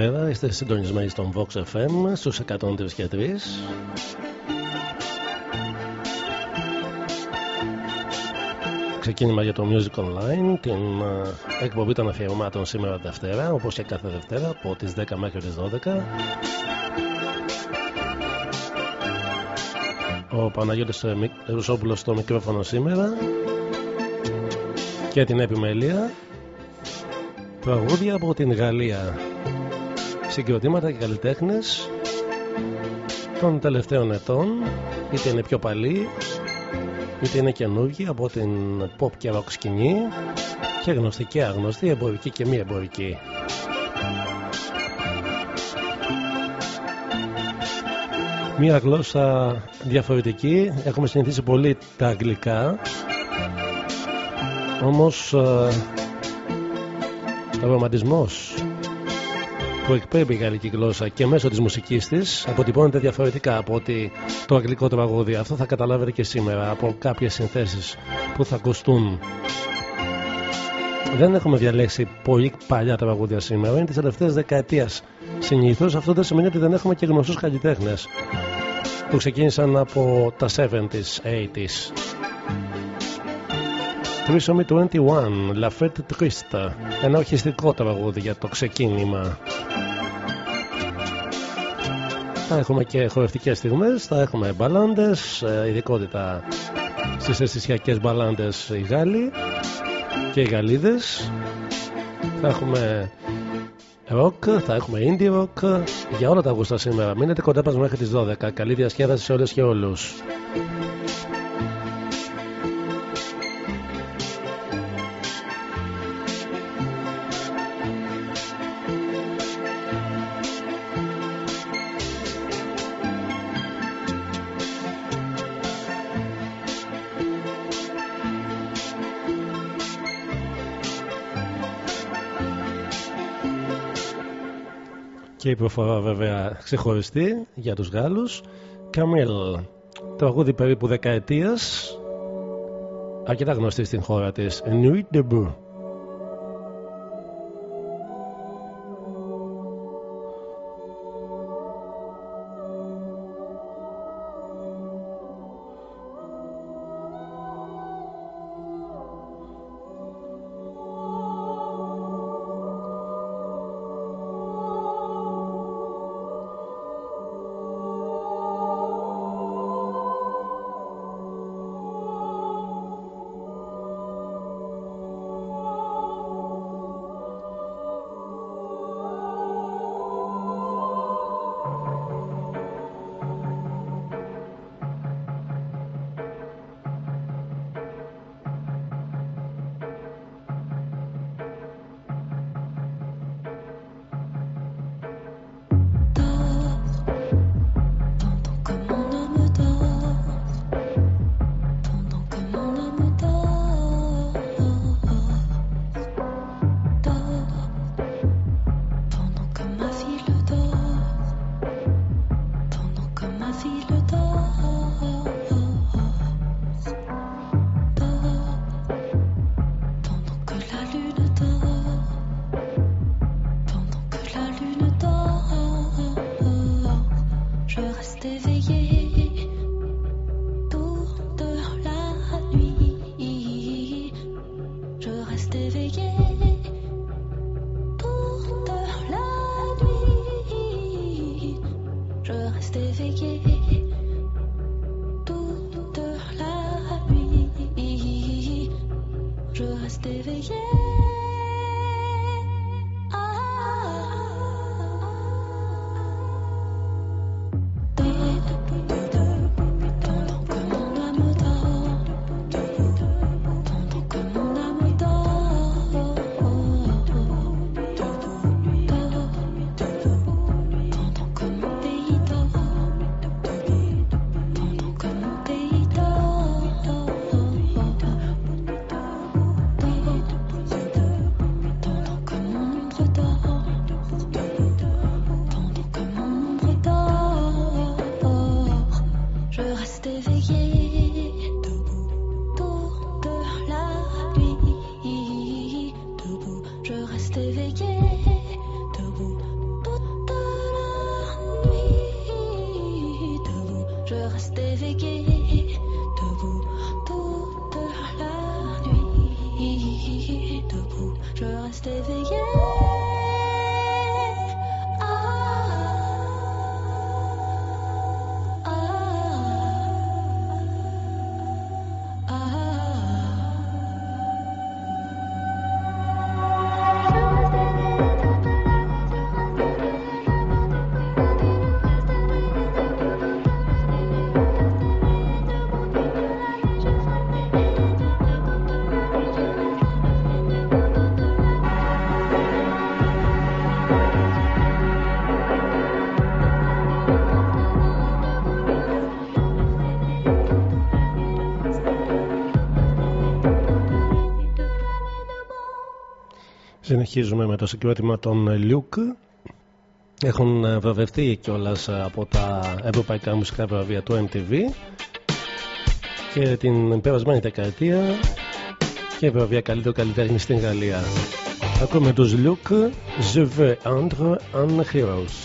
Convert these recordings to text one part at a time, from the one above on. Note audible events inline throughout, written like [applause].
καλησπέρα. Είστε συντονισμένοι στον Vox FM στους 103 και 3. Ξεκίνημα για το Music Online, την uh, εκπομπή των αφιερωμάτων σήμερα Δευτέρα, όπως και κάθε Δευτέρα, από τις 10 μέχρι τις 12. Ο Παναγιώτης Ρουσόπουλος στο μικρόφωνο σήμερα και την επιμέλεια τραγούδια από την Γαλλία συγκροτήματα και καλλιτέχνες των τελευταίων ετών είτε είναι πιο παλιοί είτε είναι καινούργοι από την pop και rock σκηνή και γνωστή και άγνωστη, εμπορική και μη εμπορική. Μία γλώσσα διαφορετική, έχουμε συνηθίσει πολύ τα αγγλικά όμως ε, ο ρομαντισμός που εκπέμπει η γαλλική γλώσσα και μέσω της μουσικής της αποτυπώνεται διαφορετικά από ότι το αγγλικό τραγούδι. Αυτό θα καταλάβετε και σήμερα από κάποιες συνθέσεις που θα ακουστούν. Δεν έχουμε διαλέξει πολύ παλιά τραγούδια σήμερα, είναι της τελευταίας δεκαετίας. Συνήθως αυτό δεν σημαίνει ότι δεν έχουμε και γνωστούς καλλιτέχνες που ξεκίνησαν από τα 70s, 80s. Trisomy 21, La Fête Triste. Ένα ορχιστικό τραγούδι για το ξεκίνημα. Θα έχουμε και χορευτικές στιγμές, θα έχουμε μπαλάντες, ε, ειδικότητα στις αισθησιακές μπαλάντες οι Γάλλοι και οι Γαλλίδες. Θα έχουμε rock, θα έχουμε indie rock, για όλα τα γούστα σήμερα. Μείνετε κοντά μας μέχρι τις 12. Καλή διασκέδαση σε όλες και όλους. Και η προφορά βέβαια ξεχωριστή για τους Γάλλους. Καμίλ τραγούδι περίπου δεκαετίας αρκετά γνωστή στην χώρα της. Nuit debout Συνεχίζουμε με το συγκρότημα των Luke. Έχουν βραβευτεί κιόλας από τα ευρωπαϊκά μουσικά βραβεία του MTV και την περασμένη δεκαετία και βραβεία καλύτερο καλλιτέχνη στην Γαλλία. Ακούμε τους Luke, Je veux être un héros.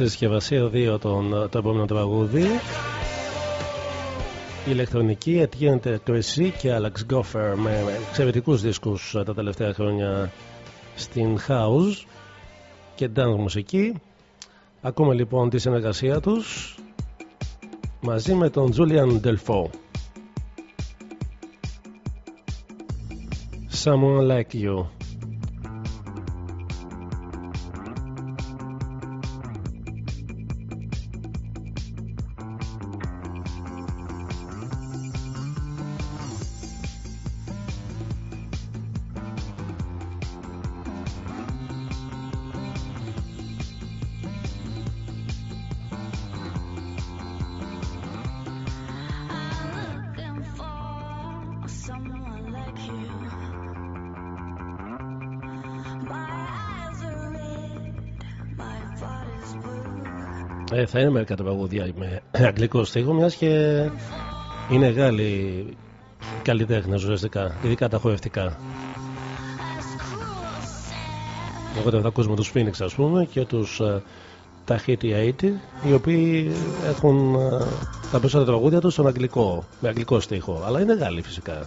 Σε συσκευασία 2 τον, το επόμενο τραγούδι. Η ηλεκτρονική Etienne Κρεσί και Alex Goffer με εξαιρετικούς δίσκους τα τελευταία χρόνια στην House και dance μουσική. Ακούμε λοιπόν τη συνεργασία τους μαζί με τον Julian Delfaux. Someone Like You. Θα είναι μερικά τα παγωδία με [clears throat] αγγλικό στίχο, μιας και είναι Γάλλοι καλλιτέχνες ουσιαστικά, ειδικά τα χορευτικά. Οπότε θα ακούσουμε τους Phoenix ας πούμε και τους uh, Tahiti 80 οι οποίοι έχουν uh, τα περισσότερα τραγούδια τους στον αγγλικό, με αγγλικό στίχο. Αλλά είναι Γάλλοι φυσικά.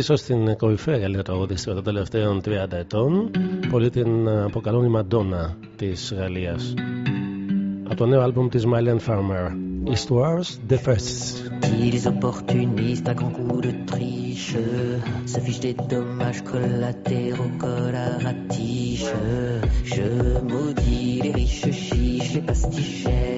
Ίσω στην κορυφαία καλύτερα τραγουδίστρια των τελευταίων 30 ετών. Πολλοί την αποκαλούν η Μαντόνα τη Γαλλία. Από το νέο άλμπουμ τη Malian Farmer. Eastwards, The First. Les opportunistes à grand coup de triche se fichent des dommages collatéraux collaratiches. Je maudis les riches chiches, les pastichèmes,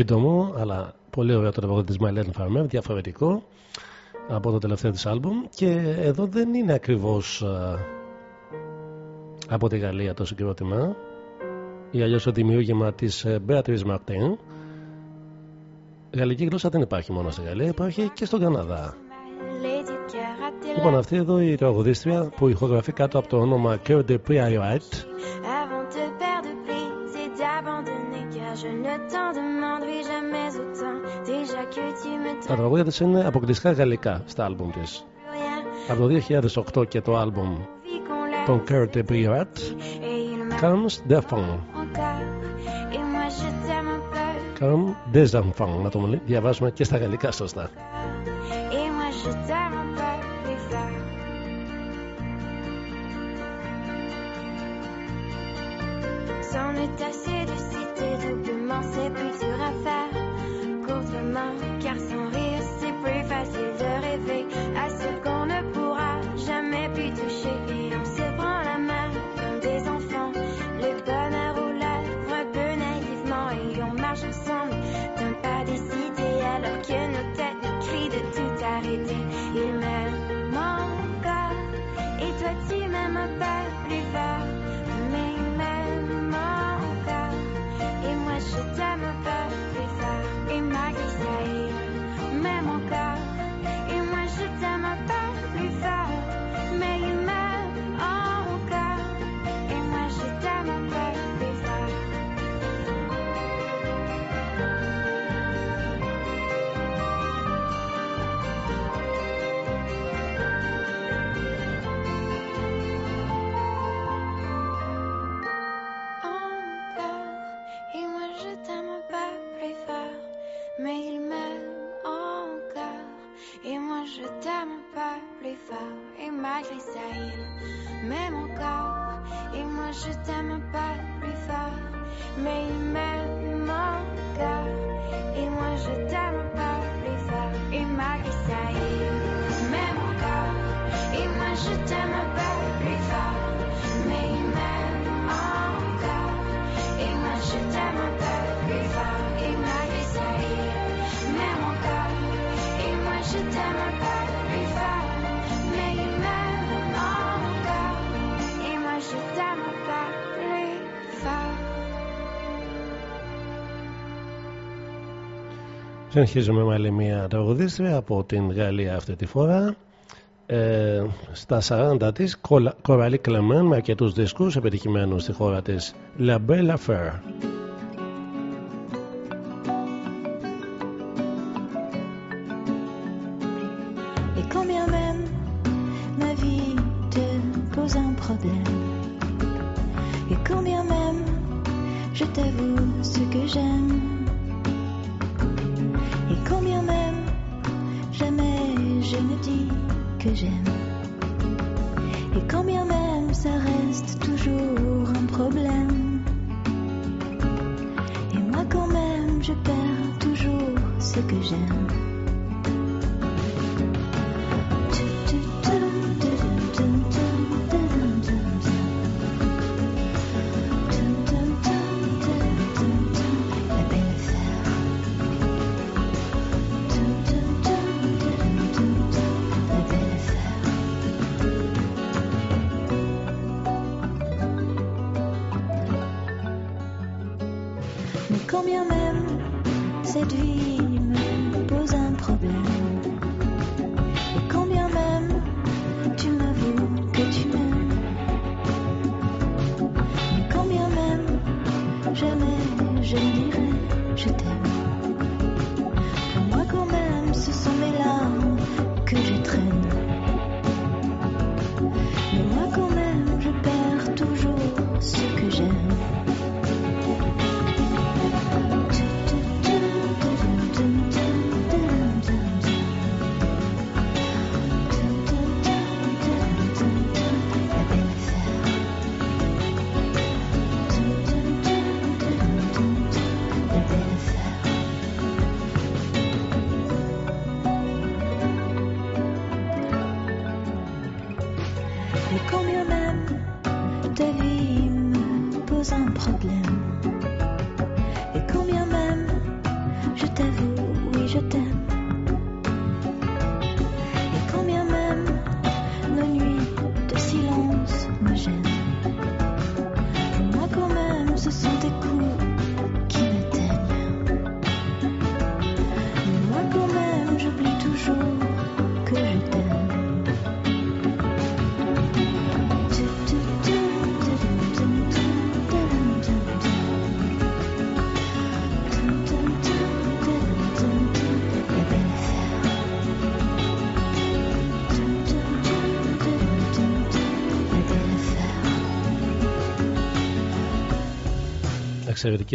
σύντομο, αλλά πολύ ωραίο το τραγούδι τη Μαϊλέν Φαρμέρ, διαφορετικό. από το τελευταίο της άλμπουμ. Και εδώ δεν είναι ακριβώς από τη Γαλλία το συγκρότημα. Ή αλλιώς το δημιούργημα της Beatrice Martin. Γαλλική γλώσσα δεν υπάρχει μόνο στη Γαλλία υπάρχει και στον Καναδά. Λοιπόν αυτή εδώ η τραγουδίστρια που ηχογραφεί κάτω από το όνομα Cœur de Priorite Τα τραγούδια της είναι αποκλειστικά γαλλικά στα άλμπουμ της. Από το 2008 και το άλμπουμ των Cœur de Priorite Comes the Fun. Comme des enfants, να το διαβάσουμε και στα γαλλικά σωστά. C'en est assez de c'est plus dur à faire. Courtement, car sans rire, c'est plus facile de rêver à ce qu'on ne pourra jamais plus toucher. Et on se prend la main comme des enfants, le bonheur aux lèvres un peu naïvement. Et on marche ensemble d'un pas décidé, alors que nos têtes nous crient de tout arrêter. Il m'aime encore, et toi tu m'aimes un 是怎么？Fort, et malgré ça il m'aime encore. Et moi je t'aime pas plus fort, mais il m'aime encore. Et moi je t'aime pas plus fort, et malgré ça il m'aime encore. Et moi je t'aime pas plus fort, mais il m'aime encore. Et moi je t'aime peu plus fort Et malgré ça il m'aime encore Et moi je t'aime un Συνεχίζουμε με άλλη μια τραγουδίστρια από την Γαλλία αυτή τη φορά. Ε, στα 40 της Κοραλή Κλεμέν με αρκετούς δίσκους επιτυχημένους στη χώρα της La Belle Affaire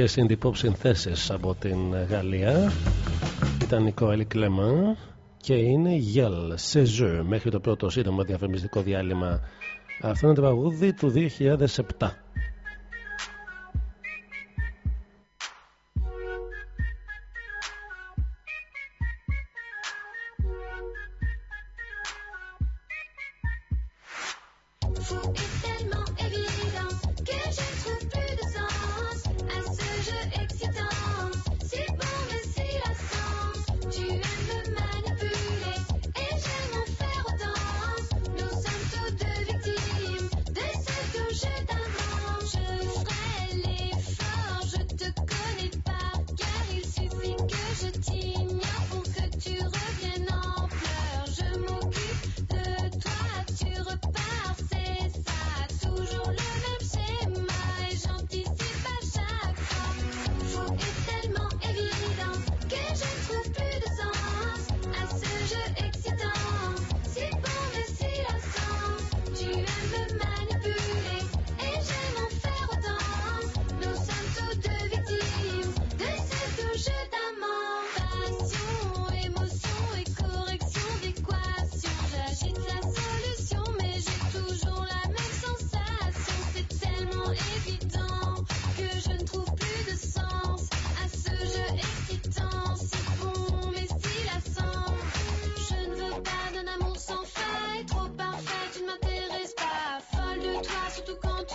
εξαιρετικές indie pop συνθέσεις από την Γαλλία. Ήταν η Coeli Clement και είναι η Yell Cezure μέχρι το πρώτο σύντομο διαφημιστικό διάλειμμα. Αυτό είναι το παγούδι του 2007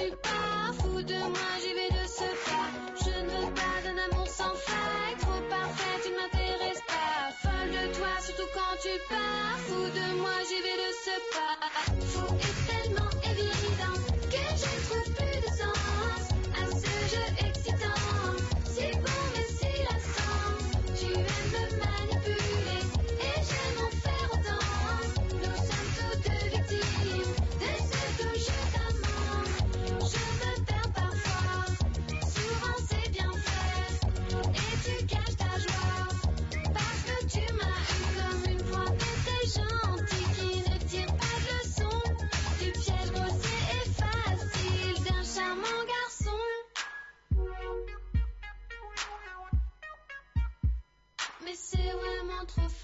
suis pas fou de moi, j'y vais de ce pas. Je ne veux pas d'un amour sans faille, trop parfait, il m'intéresse pas. Folle de toi, surtout quand tu parles.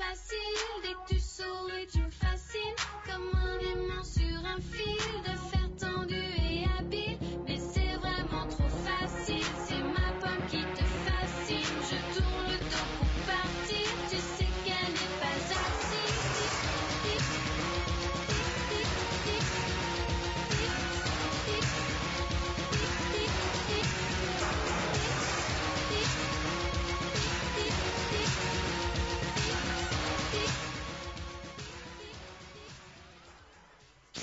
facile dès que tu sors.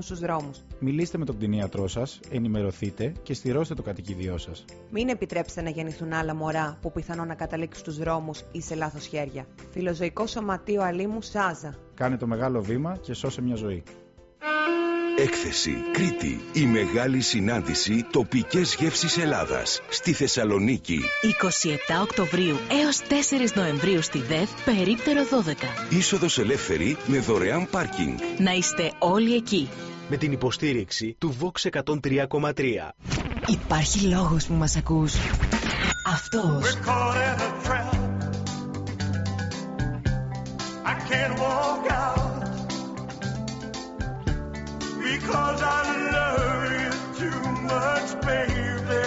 στους δρόμους. Μιλήστε με τον κτηνίατρό σας, ενημερωθείτε και στηρώστε το κατοικίδιό σας. Μην επιτρέψετε να γεννηθούν άλλα μωρά που πιθανόν να καταλήξουν στους δρόμους ή σε λάθος χέρια. Φιλοζωικό Σωματείο Αλήμου Σάζα. Κάνε το μεγάλο βήμα και σώσε μια ζωή. Έκθεση Κρήτη. Η μεγάλη συνάντηση τοπικές γεύσεις Ελλάδας στη Θεσσαλονίκη. 27 Οκτωβρίου έως 4 Νοεμβρίου στη ΔΕΘ, περίπτερο 12. Είσοδος ελεύθερη με δωρεάν πάρκινγκ. Να είστε όλοι εκεί. Με την υποστήριξη του Vox 103,3. Υπάρχει λόγος που μας ακούς. Αυτός. I can't walk out because I love you too much, baby.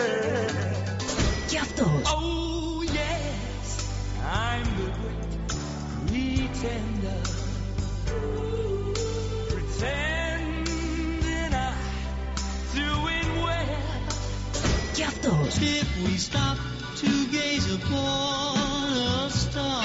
Και αυτός. Oh, yes, I'm the great pretender. Pretending I'm doing well. Και αυτός. Just if we stop to gaze upon a star,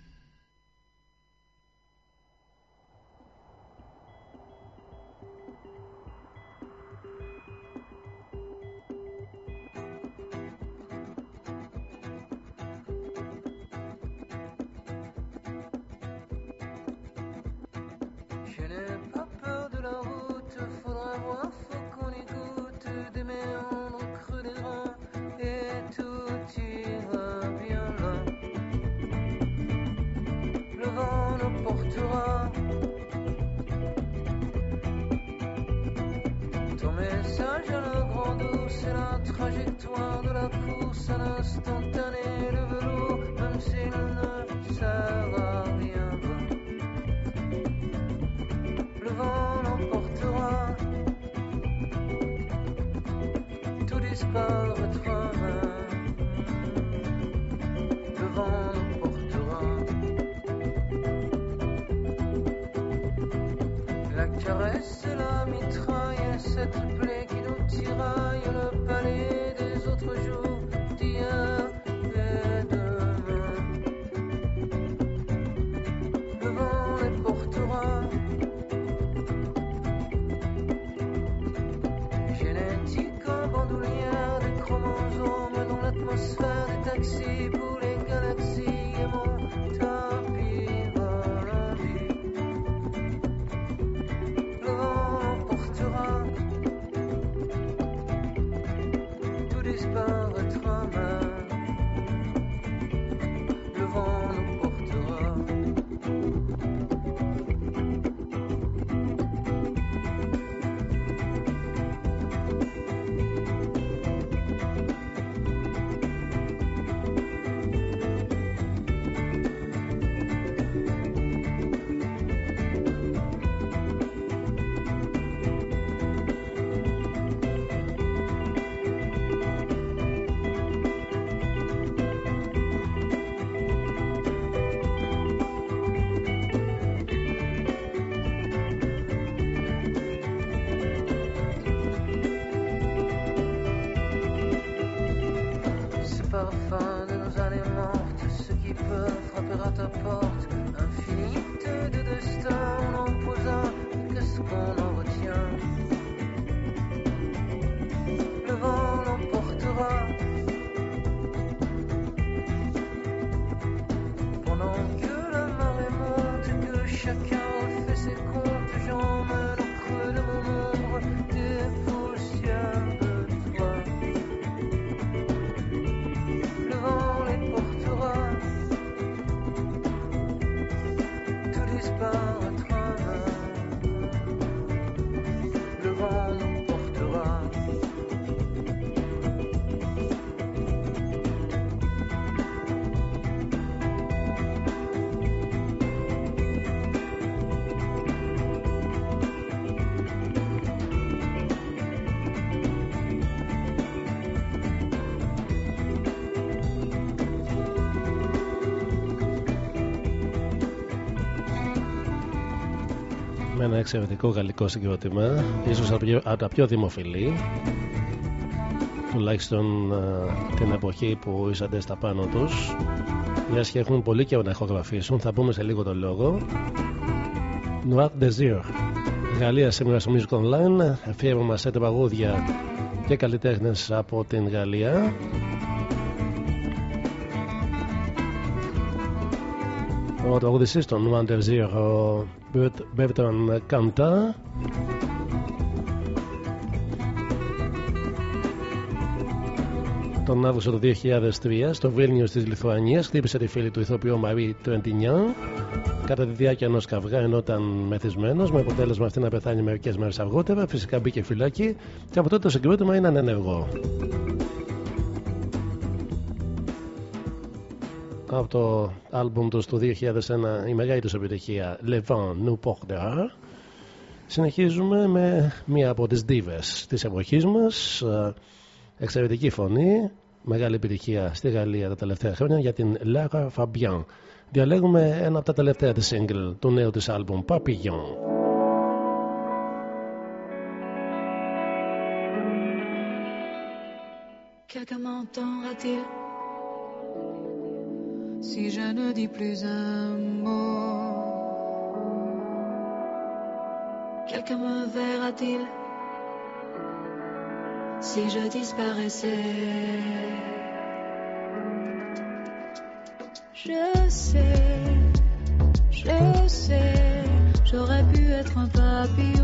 friendship Ce parfum de nos années mortes, ce qui peut frapper à ta porte, infinité de destins, on en pose un, qu'est-ce qu'on εξαιρετικό γαλλικό συγκρότημα, ίσως από τα πιο- από τα πιο δημοφιλή, τουλάχιστον ε, την εποχή που είσατε στα πάνω τους. Μιας και έχουν πολύ καιρό να ηχογραφήσουν, θα πούμε σε λίγο το λόγο. Noir Desir. Γαλλία σήμερα στο Music Online, αφιέρωμα σε τραγούδια και καλλιτέχνες από την Γαλλία. Ο τραγουδιστής των Noir Desir, ο Bertrand Cantat, τον Αύγουστο του 2003 στο Βίλνιο της Λιθουανίας χτύπησε τη φίλη του ηθοποιού Μαρή Τρεντινιάν κατά τη διάρκεια ενός καυγά ενώ ήταν μεθυσμένος με αποτέλεσμα αυτή να πεθάνει μερικές μέρες αργότερα φυσικά μπήκε φυλάκι και από τότε το συγκρότημα είναι ανενεργό από το άλμπουμ τους του 2001 η μεγάλη τους επιτυχία Le Vent Nous Portera συνεχίζουμε με μία από τις δίβες της εποχής μας εξαιρετική φωνή μεγάλη επιτυχία στη Γαλλία τα τελευταία χρόνια για την Lara Fabian. Διαλέγουμε ένα από τα τελευταία της single του νέου της άλμπουμ Papillon. Quelqu'un m'entendra-t-il; si je ne dis plus un mot Quelqu'un me verra-t-il si je disparaissais? Je sais, je sais, j'aurais pu être un papillon.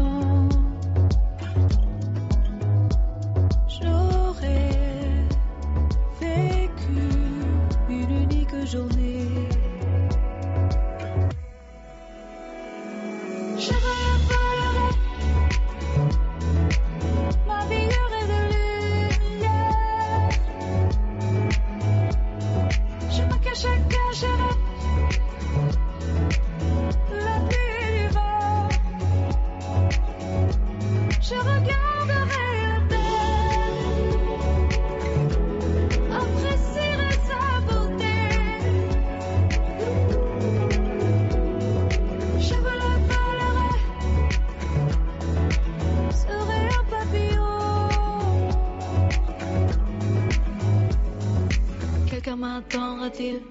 M'attendra-t-il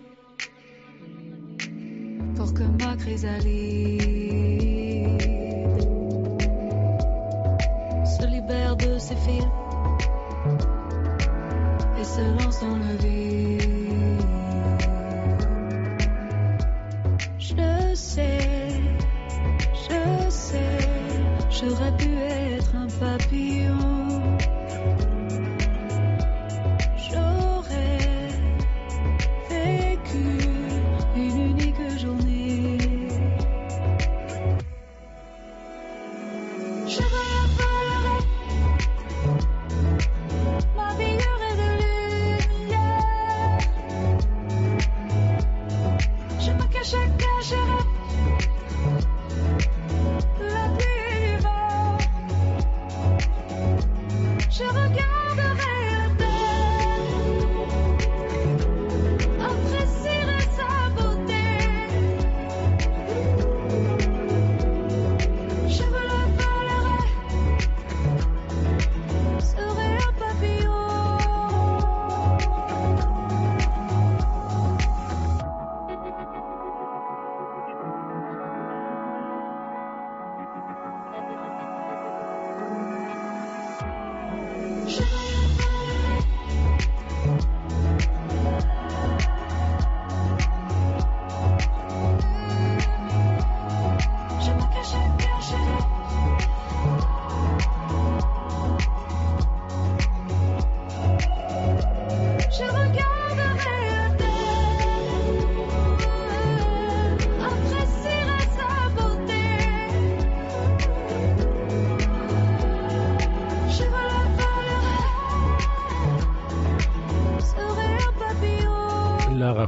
pour que ma chrysalide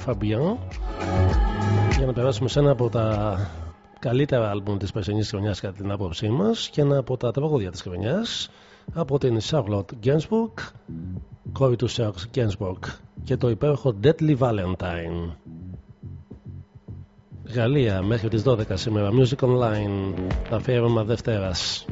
Fabian. Για να περάσουμε σε ένα από τα καλύτερα άλμπουμ της περσινής χρονιάς κατά την άποψή μας και ένα από τα τραγούδια της χρονιάς από την Charlotte Gainsbourg κόρη του Charles Gainsbourg και το υπέροχο Deadly Valentine Γαλλία μέχρι τις 12 σήμερα Music Online αφιέρωμα Δευτέρας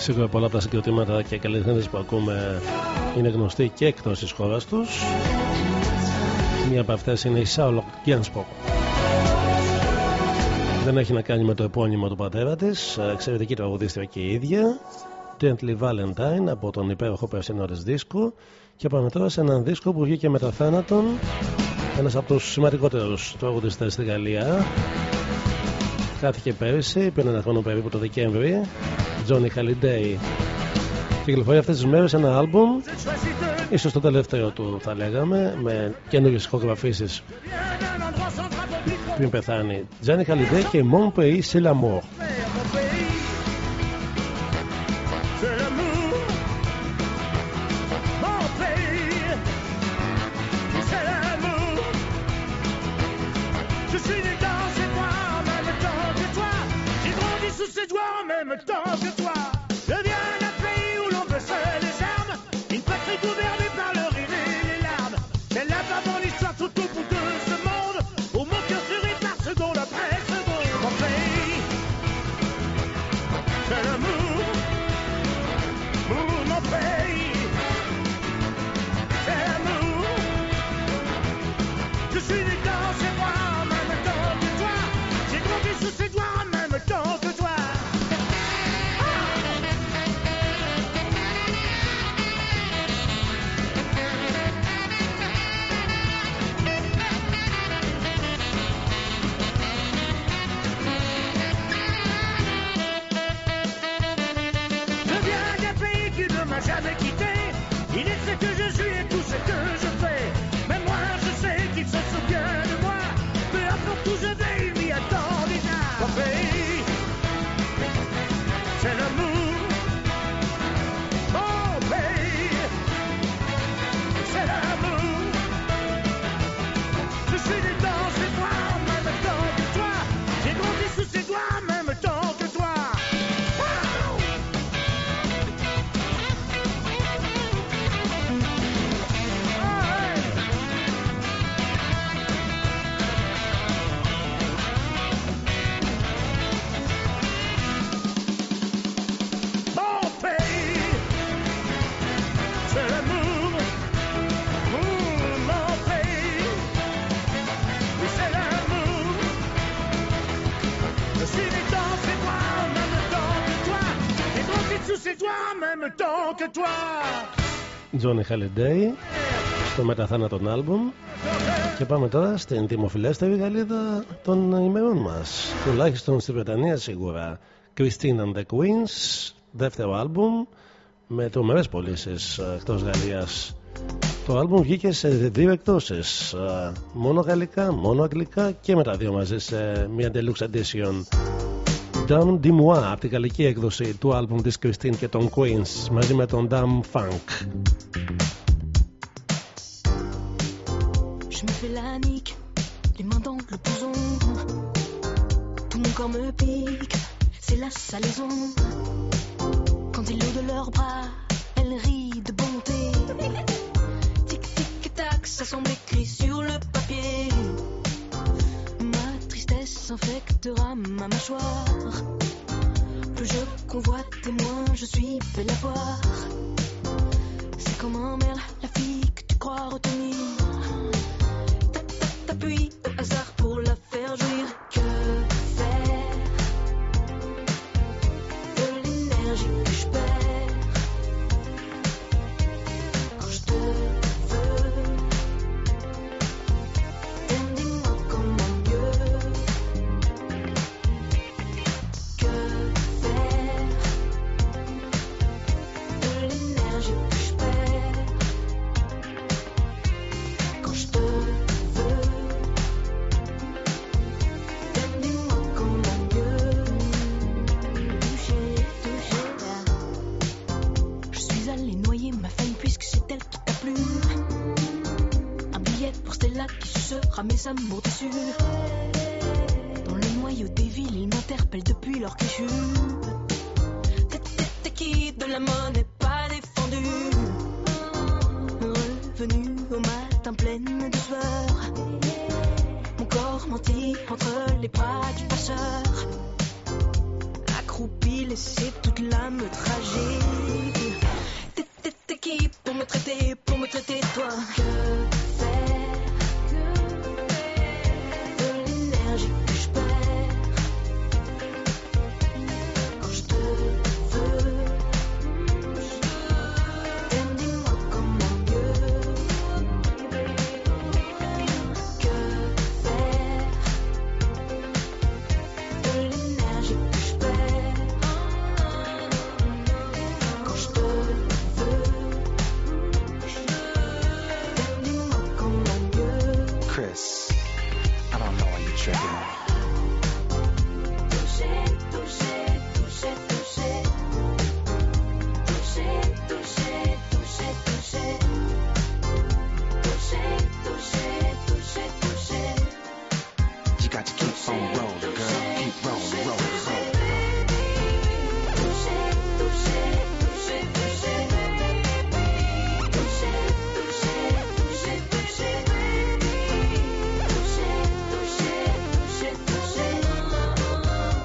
Σίγουρα πολλά από τα συγκροτήματα και καλλιτέχνε που ακούμε είναι γνωστοί και εκτός της χώρας τους. Μία από αυτές είναι η Σάουλο Γκένσποκ. Δεν έχει να κάνει με το επώνυμο του πατέρα της. Εξαιρετική τραγουδίστρια και η ίδια. Gently Valentine από τον υπέροχο περσινό τη δίσκο. Και πάμε τώρα σε έναν δίσκο που βγήκε μετά θάνατον. Ένας από τους σημαντικότερους τραγουδιστές στη Γαλλία. Χάθηκε πέρυσι, πριν ένα χρόνο περίπου το Δεκέμβρη. Johnny Halliday. Κυκλοφορεί αυτές τις μέρες ένα άλμπουμ ίσως το τελευταίο του θα λέγαμε με καινούργιες ηχογραφήσεις πριν πεθάνει Johnny Halliday και Mon Pays c'est l'amour ce que je suis et tout ce que je même temps que toi. Johnny Halliday στο μεταθάνατον άλμπουμ και πάμε τώρα στην δημοφιλέστερη γαλλίδα των ημερών μας τουλάχιστον στη Βρετανία σίγουρα Christine and the Queens δεύτερο άλμπουμ με τρομερές πωλήσεις εκτός Γαλλίας. Το άλμπουμ βγήκε σε δύο εκτόσεις, ε, μόνο γαλλικά, μόνο αγγλικά και με τα δύο μαζί σε μια deluxe edition. Down Dimois από την γαλλική έκδοση του άλμπουμ της Christine και των Queens μαζί με τον Dam Funk. Je me fais la nique, les mains dans le blouson. Tout mon corps me pique, c'est la salaison. Quand ils l'eau de leurs bras, elle rit de bonté. Tic tic tac, ça semble ma mâchoire. Plus je convoite et moins je suis belle à voir. C'est comme un merle, la fille que tu crois retenir. T'appuies au hasard pour la faire jouir. Que Sucera mes amours déçus. Dans le noyau des villes, ils m'interpellent depuis leur que je. T'es- qui de la monnaie pas défendue? Revenu au matin pleine de sueur. Mon corps menti entre les bras du passeur. Accroupi, laissé toute l'âme tragique. T'es- qui pour me traiter, pour me traiter toi?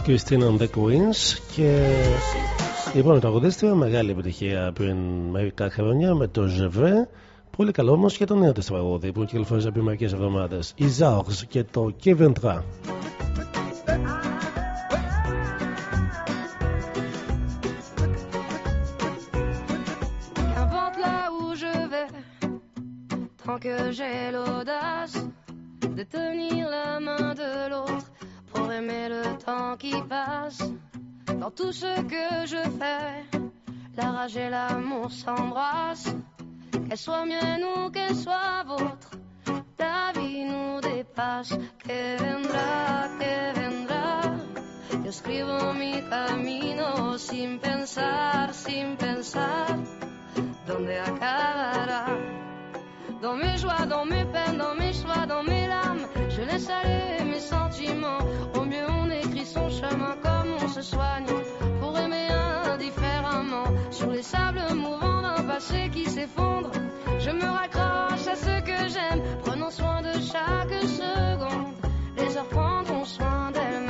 Christine on the Queens και η επόμενη τραγουδίστρια μεγάλη επιτυχία πριν μερικά χρόνια με το Ζεβέ πολύ καλό όμως και το νέο της τραγούδι που κυκλοφόρησε πριν μερικές εβδομάδες. Η Zaux και το Kevin Qu'importe là où je vais, tant que j'ai l'audace de tenir la main de l'autre pour aimer le temps qui passe. Dans tout ce que je fais, la rage et l'amour s'embrassent. Qu'elle soit mienne ou qu'elle soit vôtre, la vie nous dépasse. Que vendrá, que vendrá. Yo escribo mi camino sin pensar, sin pensar dónde acabará? Dans mes joies, dans mes peines, dans mes choix, dans mes larmes, je laisse aller mes sentiments. Au mieux, on écrit son chemin comme on se soigne pour aimer indifféremment. Sur les sables mouvants d'un passé qui s'effondre, je me raccroche à ce que j'aime, prenant soin de chaque seconde. Les heures prendront soin d'elles-mêmes.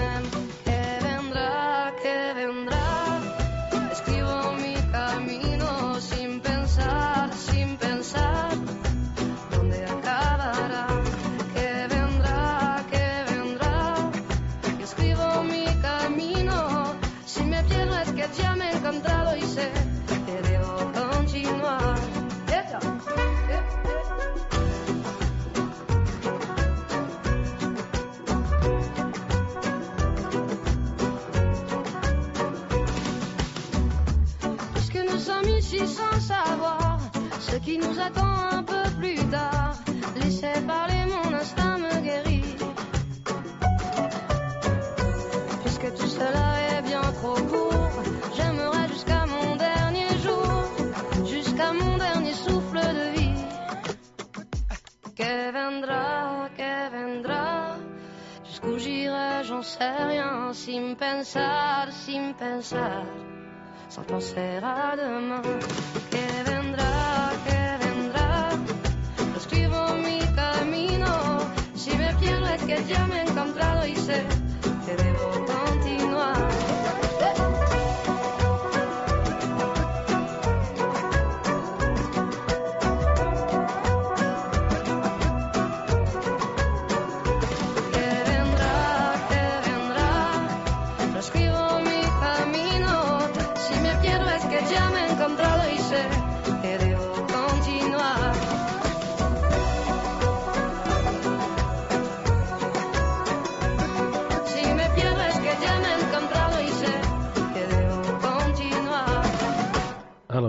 Sans savoir ce qui nous attend un peu plus tard. Laissez parler, mon instinct me guérit. Puisque tout cela est bien trop court, j'aimerais jusqu'à mon dernier jour, jusqu'à mon dernier souffle de vie. Que vendra, que vendra, jusqu'où j'irai, j'en sais rien, sin pensar, sin pensar, sans penser à demain. Que vendra, que vendra, escribo mi camino, si me pierdo es que ya me he encontrado y sé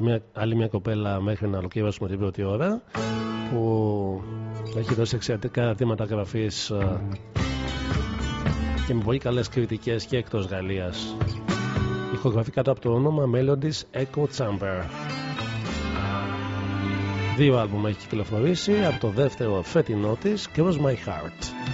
μια, άλλη μια κοπέλα μέχρι να ολοκληρώσουμε την πρώτη ώρα που έχει δώσει εξαιρετικά δήματα γραφής και με πολύ καλές κριτικές και εκτός Γαλλίας. Ηχογραφεί κάτω από το όνομα Melodies Echo Chamber. Δύο άλμπουμ έχει κυκλοφορήσει από το δεύτερο φετινό της Cross My Heart.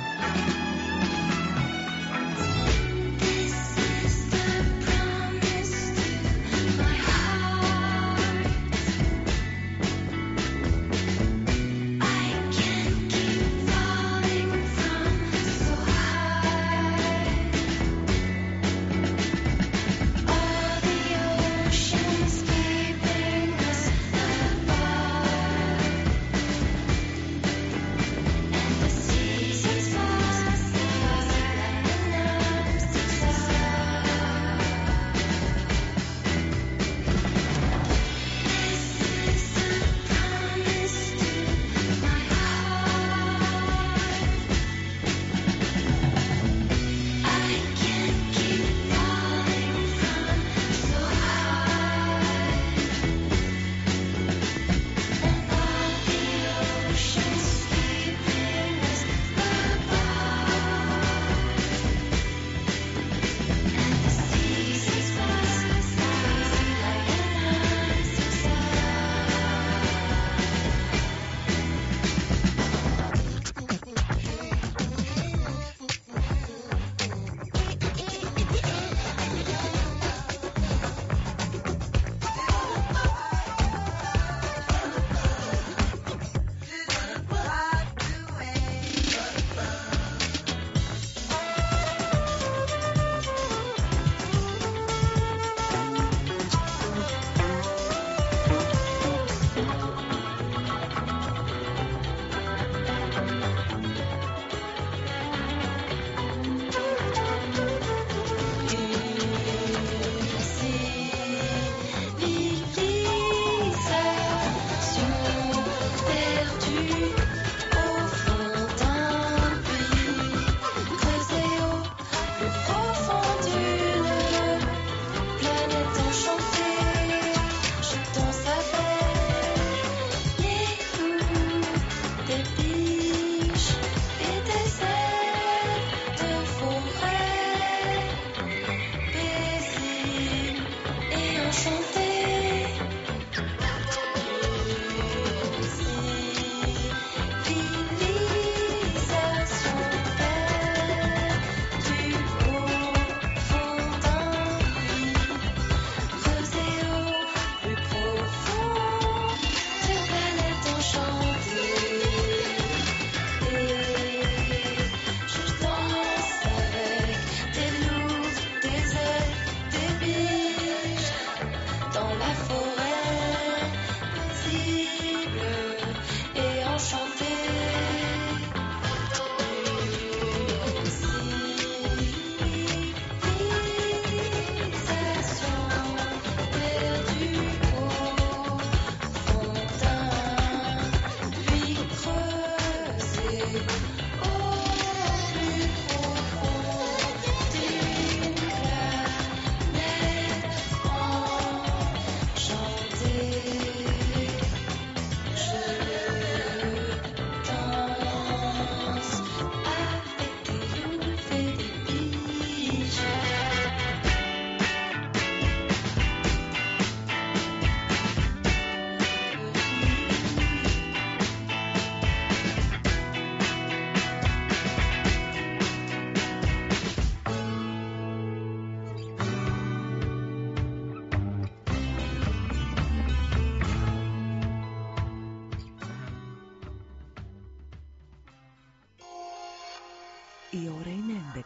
Η ώρα είναι 11.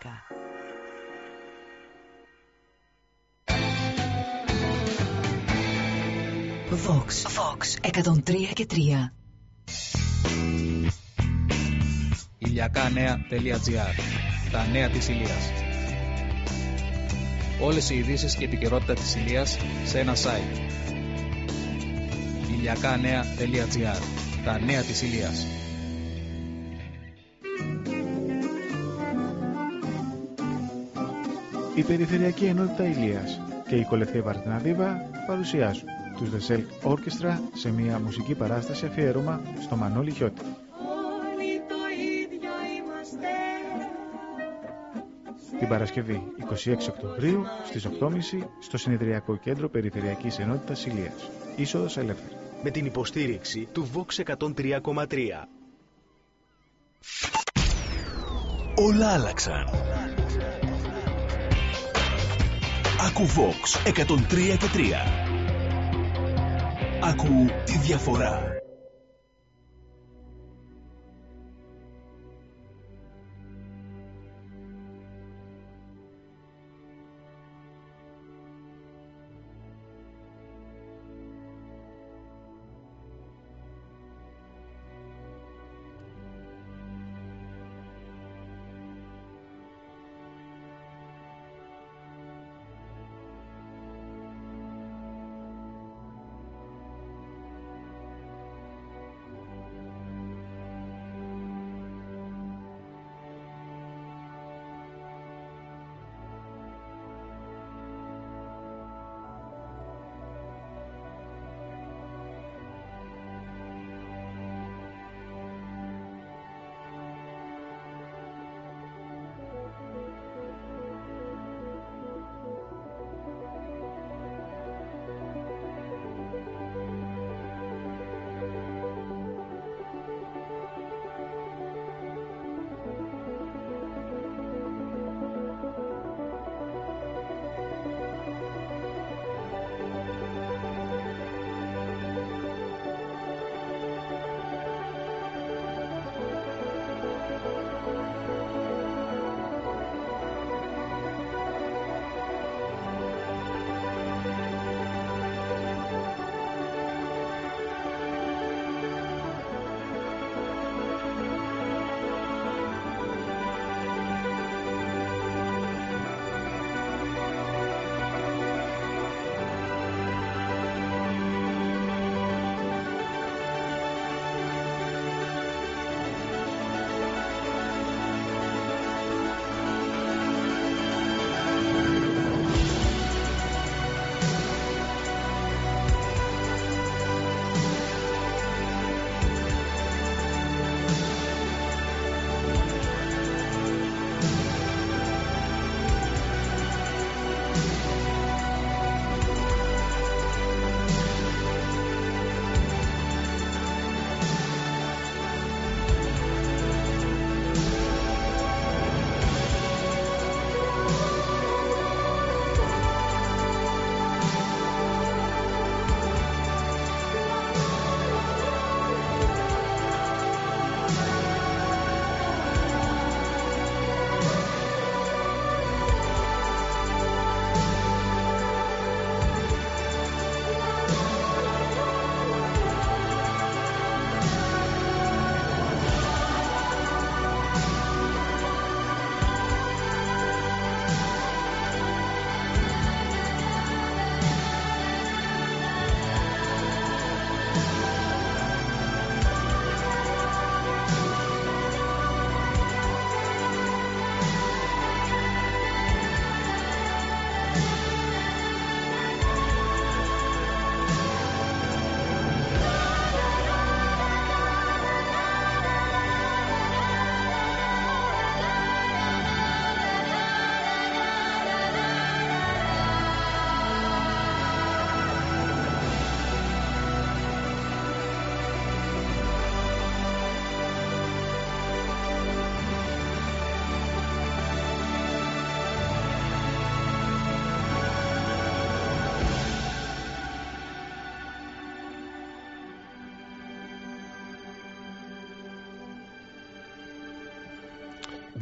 Vox. Vox 103 και 3. Ηλιακάνέα.gr Τα νέα της Ηλίας. Όλες οι ειδήσεις και επικαιρότητα της Ηλίας σε ένα site. Ηλιακάνέα.gr Τα νέα της Ηλίας. Η Περιφερειακή Ενότητα Ηλίας και η Κολευτή Βαρτιναδίβα παρουσιάζουν τους The Silk Orchestra σε μια μουσική παράσταση αφιέρωμα στο Μανώλη Χιώτη. Όλοι το ίδιο είμαστε. Την Παρασκευή 26 Οκτωβρίου στις 8.30 στο Συνεδριακό Κέντρο Περιφερειακής Ενότητας Ηλίας. Είσοδος ελεύθερη. Με την υποστήριξη του Vox 103,3. Όλα άλλαξαν. Ακού Vox 103 και 3. Ακού τη διαφορά.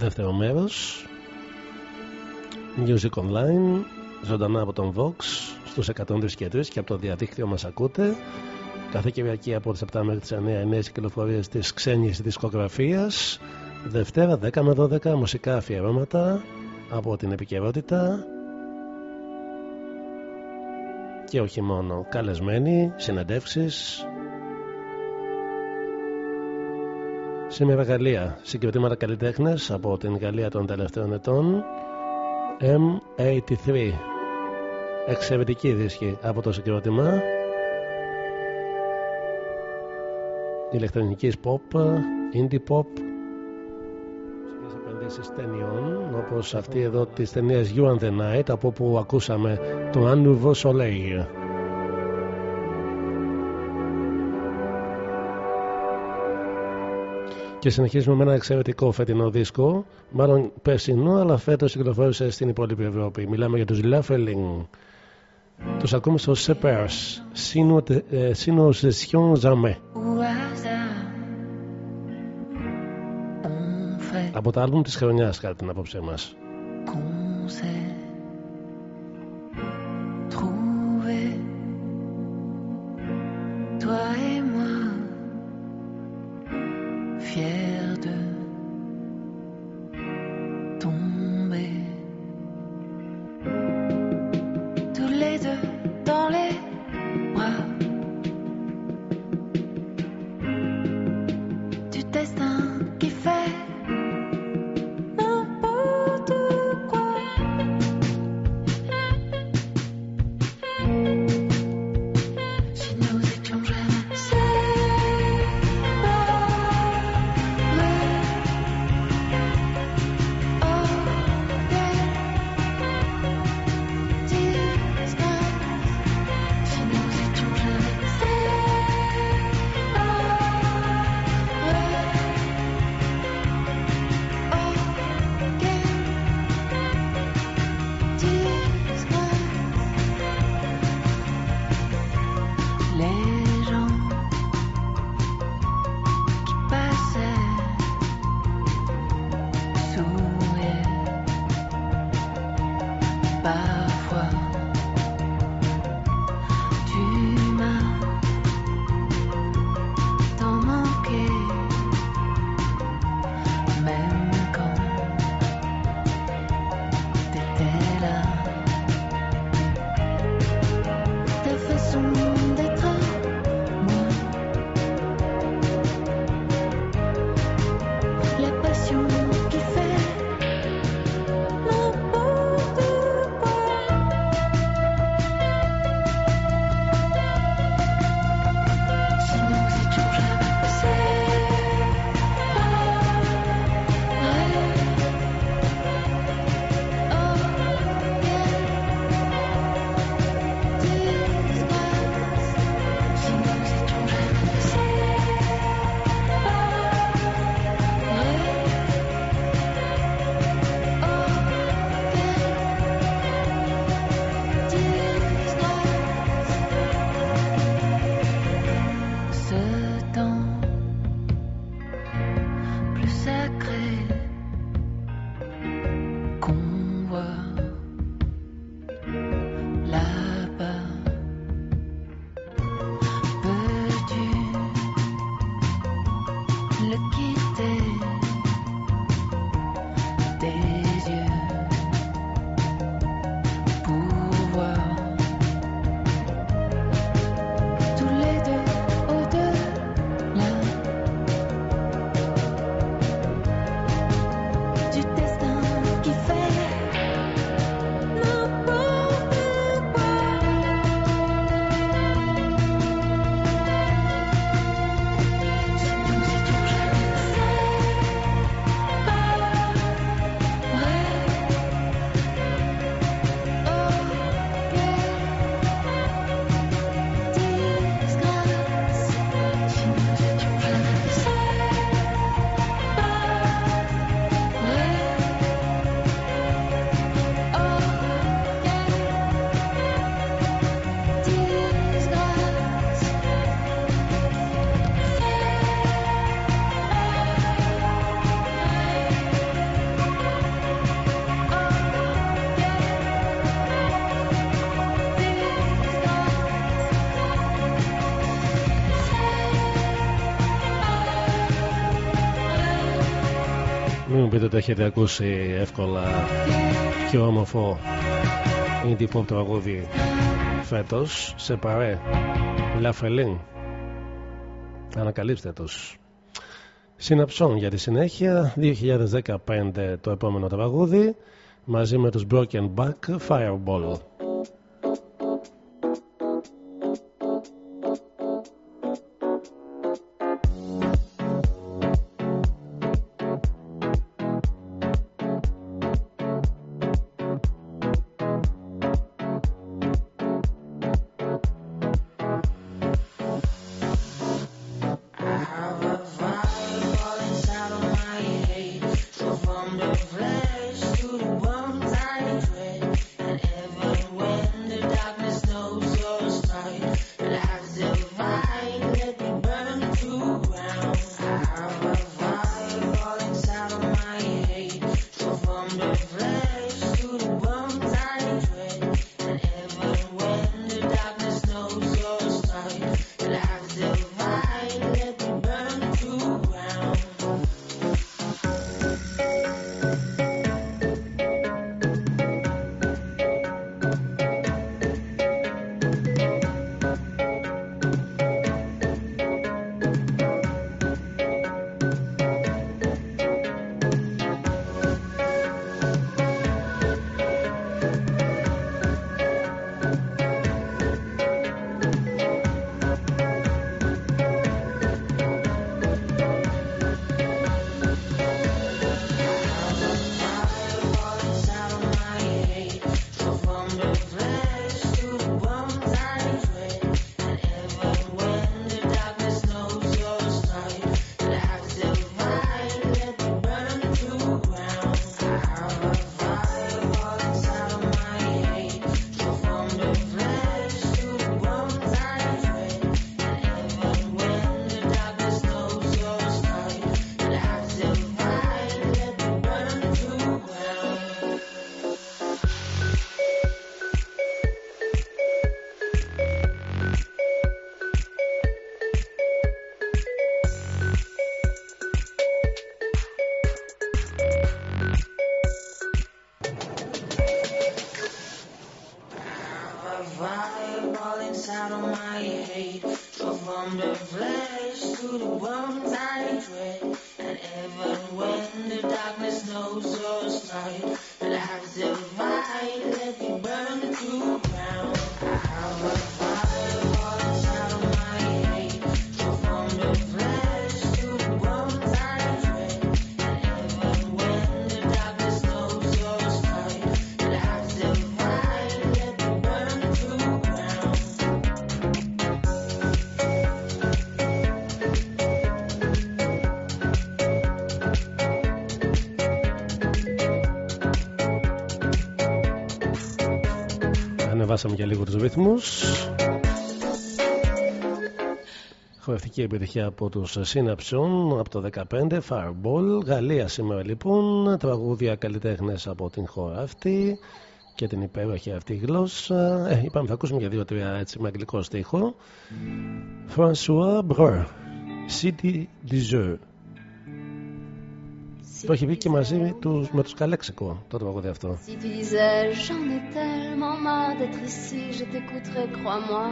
Δεύτερο μέρος Music Online, ζωντανά από τον Vox στους 103 και 3 και από το διαδίκτυο μας ακούτε. Κάθε Κυριακή από τις 7 μέχρι τις 9 οι νέες κυκλοφορίες της ξένης δισκογραφίας. Δευτέρα 10 με 12 μουσικά αφιερώματα από την επικαιρότητα και όχι μόνο καλεσμένοι, συνεντεύξεις Σήμερα Γαλλία, συγκριτήματα καλλιτέχνες από την Γαλλία των τελευταίων ετών. M83. Εξαιρετική δίσκη από το συγκρότημα. Ηλεκτρονικής pop, indie pop. Στις επενδύσεις ταινιών όπως αυτή εδώ της ταινίας You and the Night από όπου ακούσαμε το Un Nouveau Soleil Και συνεχίζουμε με ένα εξαιρετικό φετινό δίσκο, μάλλον περσινό, αλλά φέτος κυκλοφόρησε στην υπόλοιπη Ευρώπη. Μιλάμε για τους Leffeling. Τους ακούμε στο Sepers, Sinon Jamais. Από τα άλμπουμ της χρονιάς κατά την απόψε μας. Toi et fier. Πείτε ότι έχετε ακούσει εύκολα. Και όμορφο indie pop τραγούδι φέτος σε παρέ. Λαφελίν ανακαλύψτε τους. Συναψών για τη συνέχεια 2015 το επόμενο τραγούδι μαζί με τους Broken Back Fireball ανεβάσαμε για λίγο τους ρυθμούς. Χορευτική επιτυχία από τους Synapson από το 15 Fireball. Γαλλία σήμερα λοιπόν τραγούδια καλλιτέχνες από την χώρα αυτή και την υπέροχη αυτή γλώσσα. Ε, είπαμε θα ακούσουμε για δύο-τρία έτσι με αγγλικό στίχο. François Breur City du το έχει βγει και μαζί τους, με τους Καλέξικο το τραγούδι αυτό. Si tu disais j'en ai tellement marre d'être ici, je t'écouterai, crois-moi.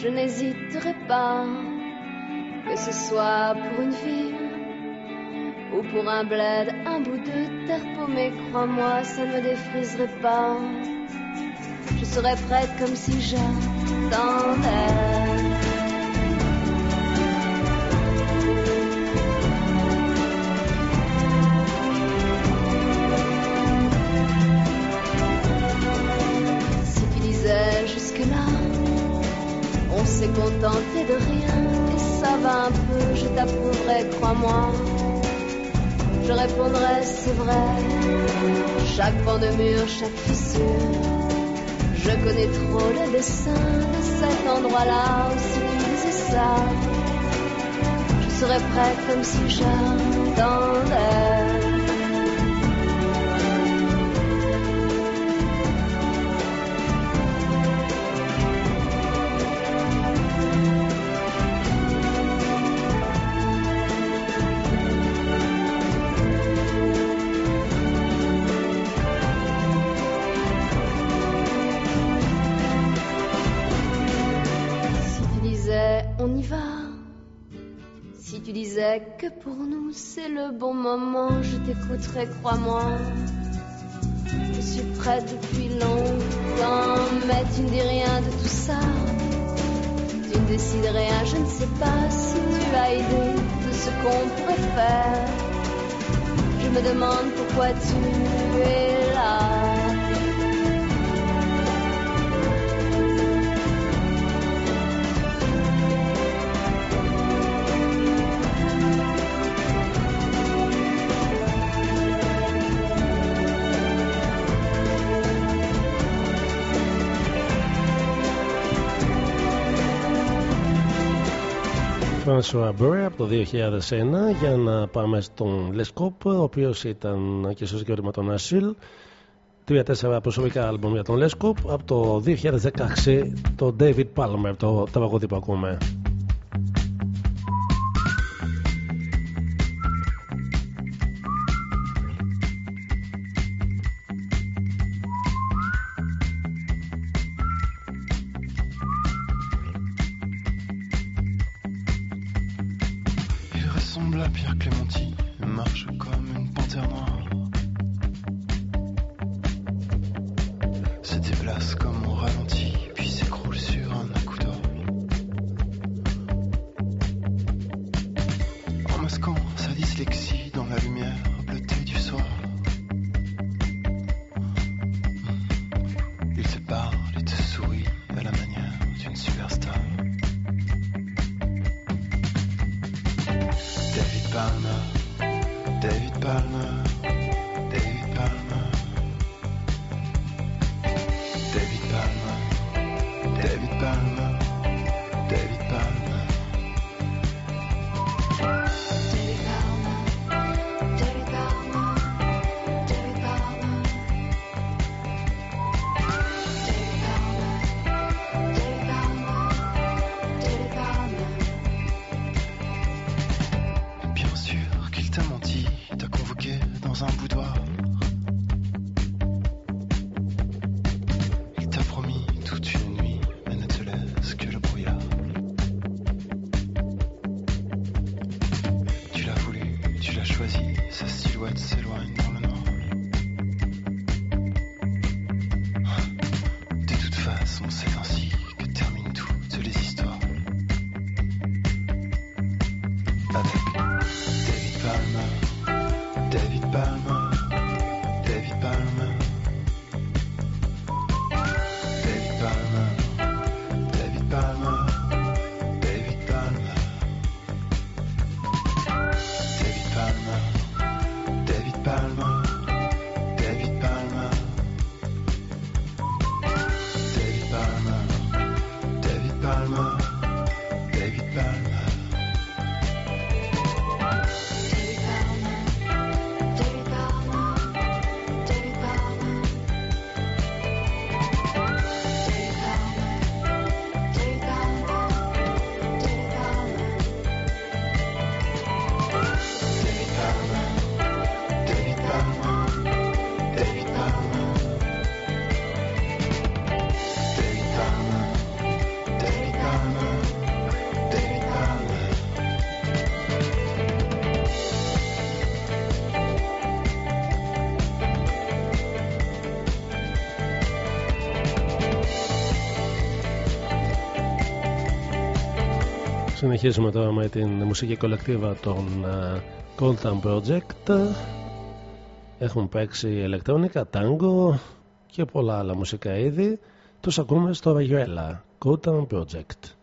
Je n'hésiterai pas, que ce soit pour une ville ou pour un bled, un bout de terre paumée, crois-moi, ça ne me défriserait pas. Je serais prête comme si j'attendais. S'est contenté de rien, et ça va un peu, je t'approuverai, crois-moi. Je répondrai, c'est vrai, chaque pan de mur, chaque fissure. Je connais trop le dessin de cet endroit-là, si tu disais ça, je serais prête comme si j'attendais. Que pour nous c'est le bon moment, je t'écouterai, crois-moi. Je suis prête depuis longtemps, mais tu ne dis rien de tout ça. Tu ne décides rien, je ne sais pas si tu as idée de ce qu'on pourrait faire. Je me demande pourquoi tu es François Bray από το 2001 για να πάμε στον Λεσκόπ ο οποίος ήταν και στο συγκεκριμένο τον Ασίλ τρία-τέσσερα προσωπικά άλμπομ για τον Λεσκόπ από το 2016 το David Palmer το τραγούδι που ακούμε sa silhouette s'éloigne dans le noir. De toute façon, c'est ainsi Συνεχίζουμε τώρα με την μουσική κολεκτίβα των ε, Cold Town Project. Έχουν παίξει ηλεκτρόνικα, τάγκο και πολλά άλλα μουσικά είδη. Τους ακούμε στο Ραγιουέλα, Cold Town Project.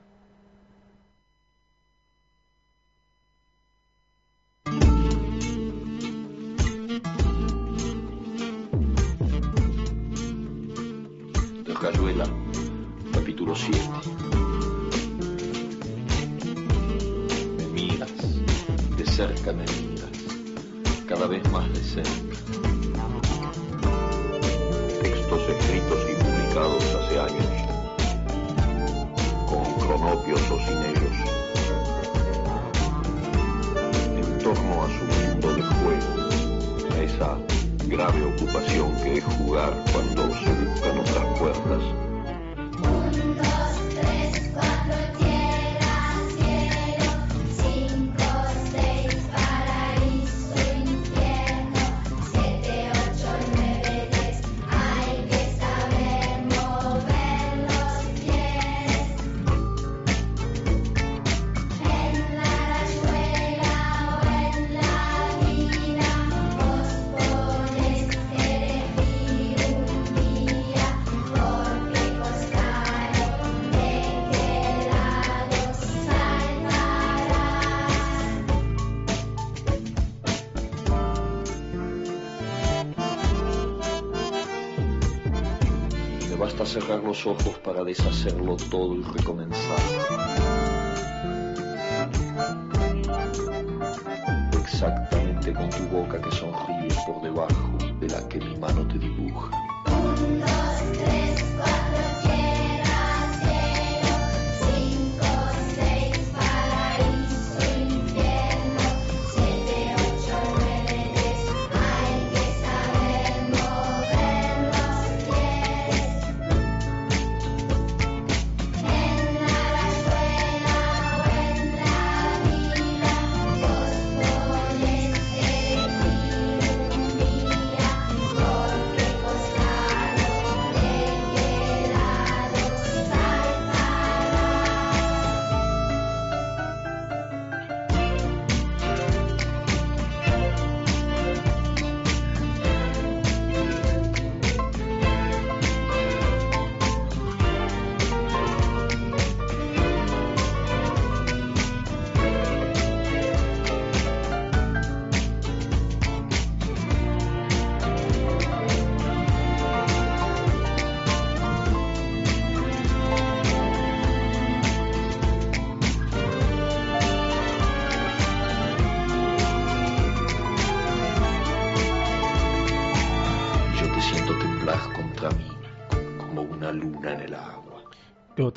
deshacerlo todo y recomenzar.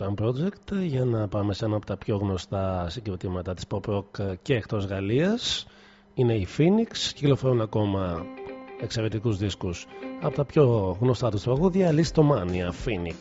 Manhattan Project για να πάμε σε ένα από τα πιο γνωστά συγκροτήματα της pop rock και εκτός Γαλλίας. Είναι η Phoenix. Κυκλοφορούν ακόμα εξαιρετικούς δίσκους από τα πιο γνωστά τους τραγούδια. Listomania Phoenix.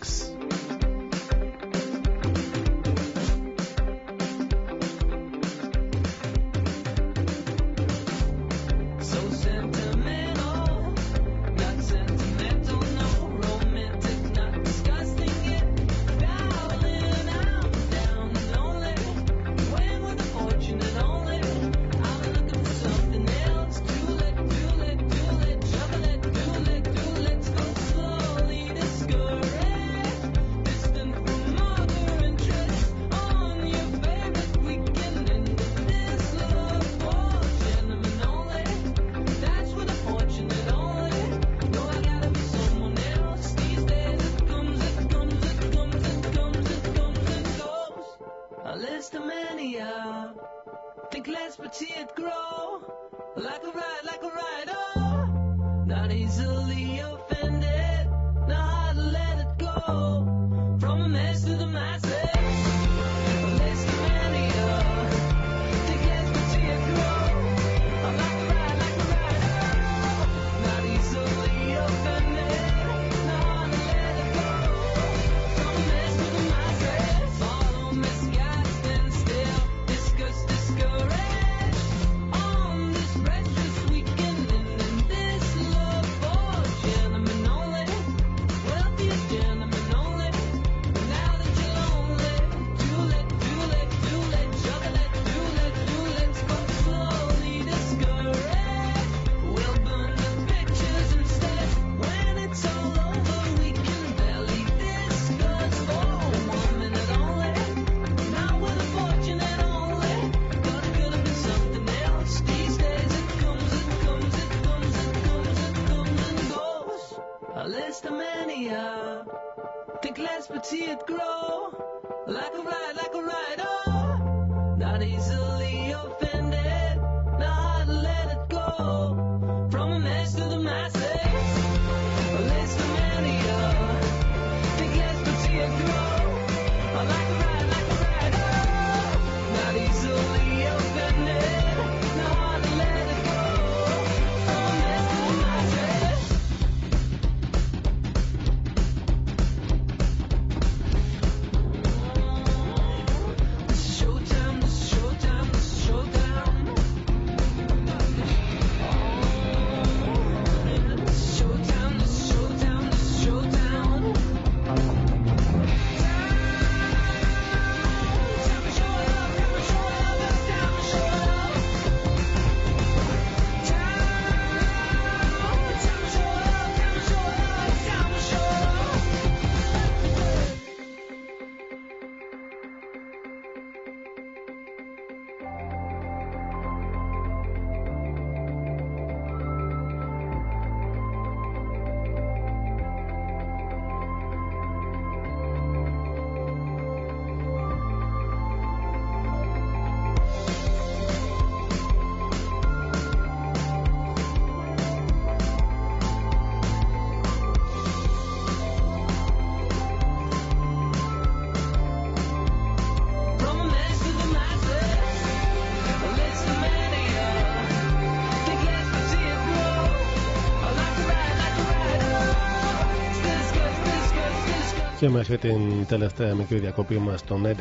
Και μέχρι την τελευταία μικρή διακοπή μας των 11.30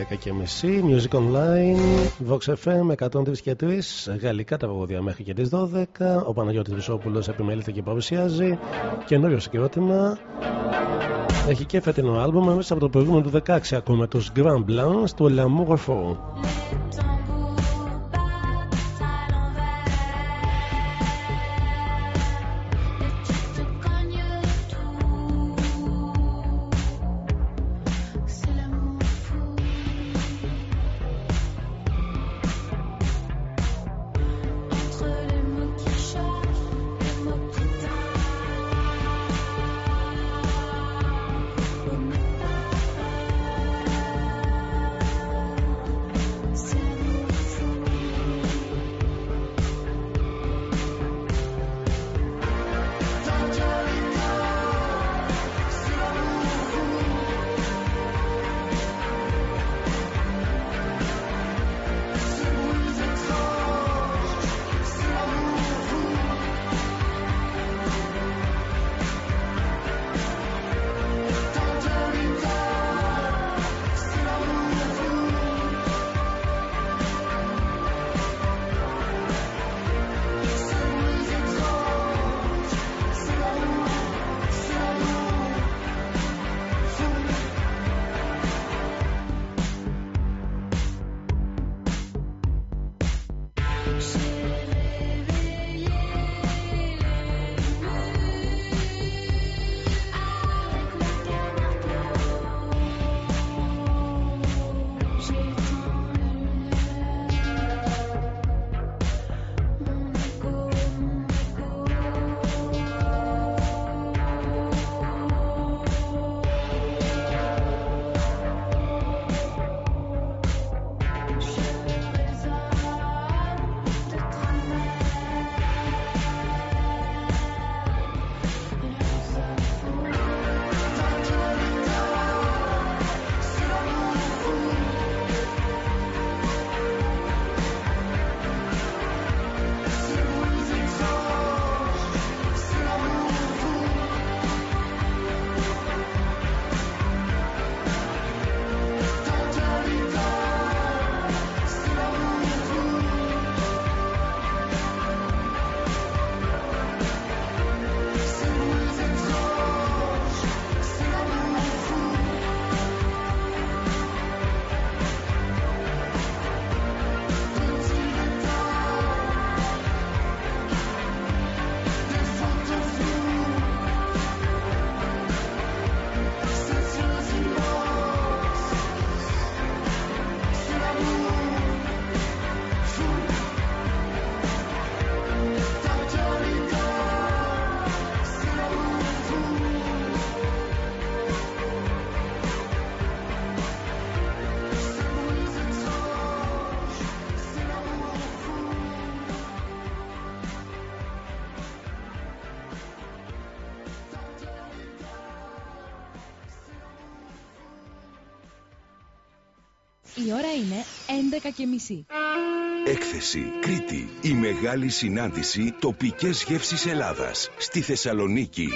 Music Online, Vox FM 103 και 3 γαλλικά τα παγωδία μέχρι και τις 12 ο Παναγιώτης Βυσόπουλος επιμελείται και παρουσιάζει καινούριο συγκρότημα. Έχει και φετινό άλμπουμ μέσα από το προηγούμενο του 16 ακόμα τους Grand Blancs του L'amour Fort Η ώρα είναι 11 και μισή. Έκθεση Κρήτη. Η μεγάλη συνάντηση τοπικές γεύσεις Ελλάδας. Στη Θεσσαλονίκη.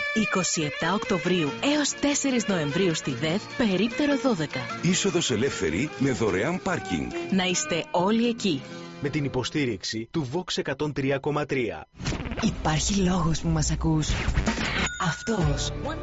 27 Οκτωβρίου έως 4 Νοεμβρίου στη ΔΕΘ, περίπτερο 12. Είσοδος ελεύθερη με δωρεάν πάρκινγκ. Να είστε όλοι εκεί. Με την υποστήριξη του Vox 103,3. Υπάρχει λόγος που μας ακούς. Αυτός. One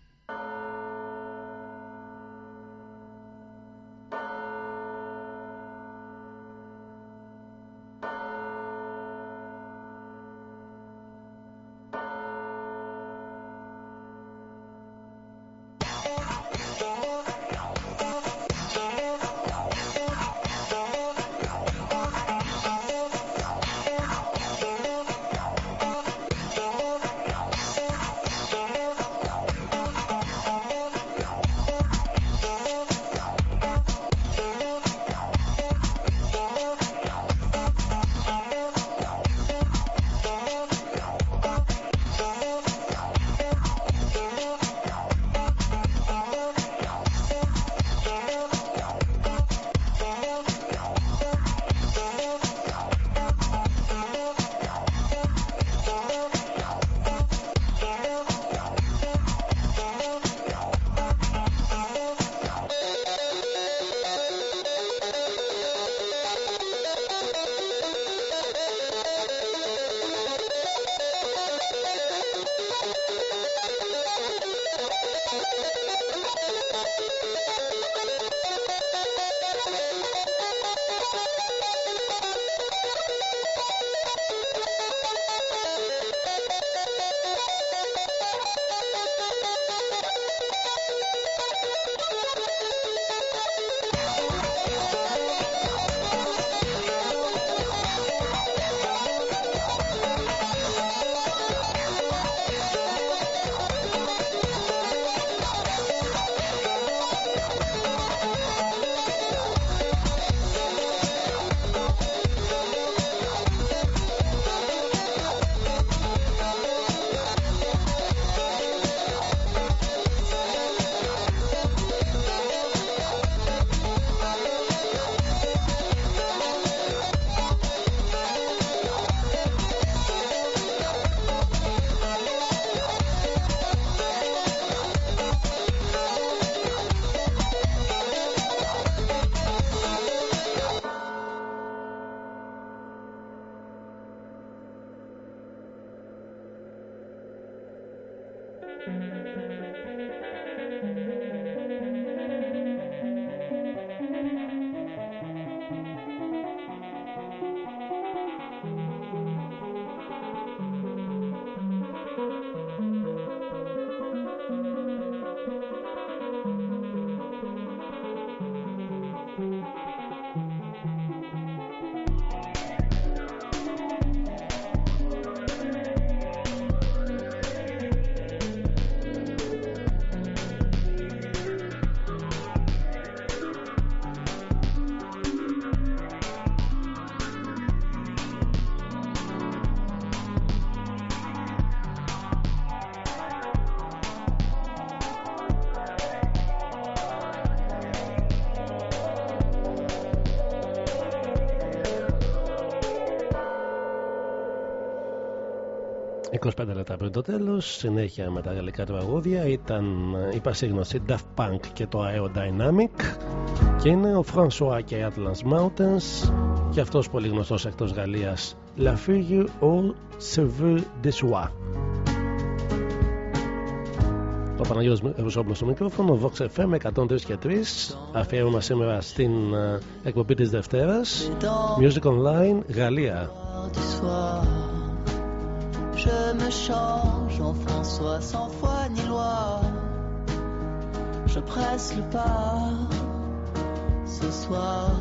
25 λεπτά πριν το τέλος συνέχεια με τα γαλλικά τραγούδια ήταν ε, η πασίγνωση Daft Punk και το Aerodynamic. Και είναι ο François και οι Atlas Mountains. Και αυτός πολύ γνωστός εκτός Γαλλίας La Fille au Cheveux de Soie ο Παναγιώτης Ρουσόπουλος στο μικρόφωνο Vox FM 103 και 3 αφιέρωμα σήμερα στην ε, εκπομπή της Δευτέρας. Music Online Γαλλία change en François sans foi ni loi. Je presse le pas. Ce soir,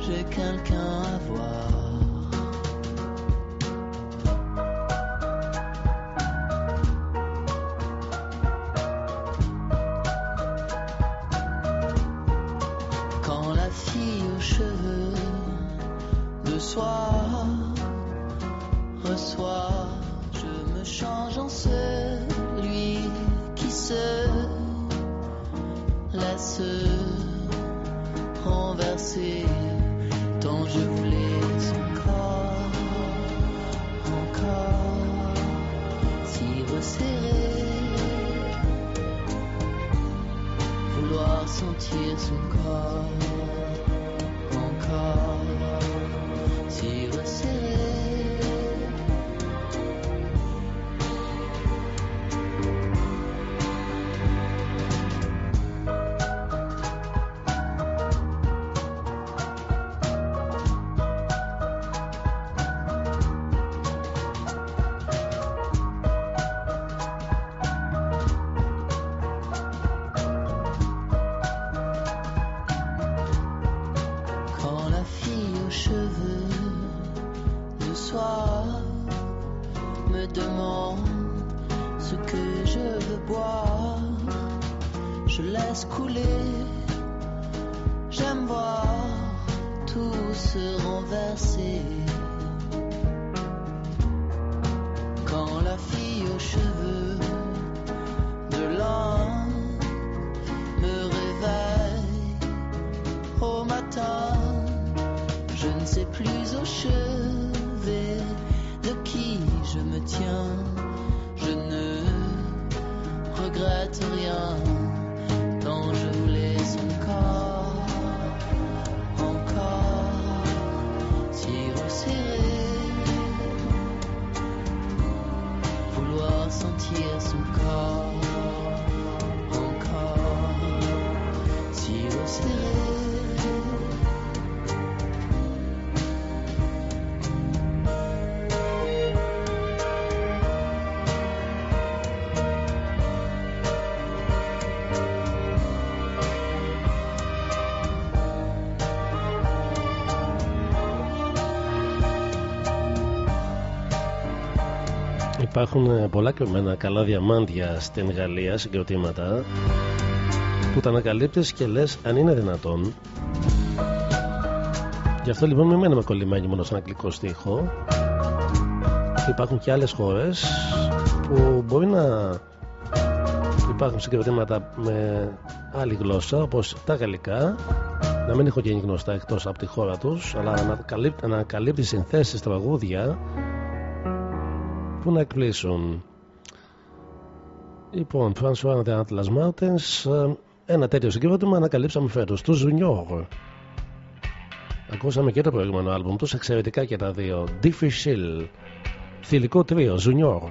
j'ai quelqu'un à voir. Υπάρχουν ε, πολλά κρυμμένα καλά διαμάντια στην Γαλλία, συγκροτήματα που τα ανακαλύπτεις και λες αν είναι δυνατόν. Γι' αυτό λοιπόν μην μένουμε κολλημένοι μόνο στον αγγλικό στίχο. Υπάρχουν και άλλες χώρες που μπορεί να υπάρχουν συγκροτήματα με άλλη γλώσσα όπως τα γαλλικά να μην έχω γίνει γνωστά εκτός από τη χώρα τους αλλά να ανακαλύπτει, να ανακαλύπτει συνθέσεις τραγούδια που να εκπλήσουν. Λοιπόν, François and the Atlas Mountains, ε, ένα τέτοιο συγκρότημα ανακαλύψαμε φέτος, του Junior. Ακούσαμε και το προηγούμενο άλμπουμ τους, εξαιρετικά και τα δύο. Difficile, θηλυκό τρίο, Junior.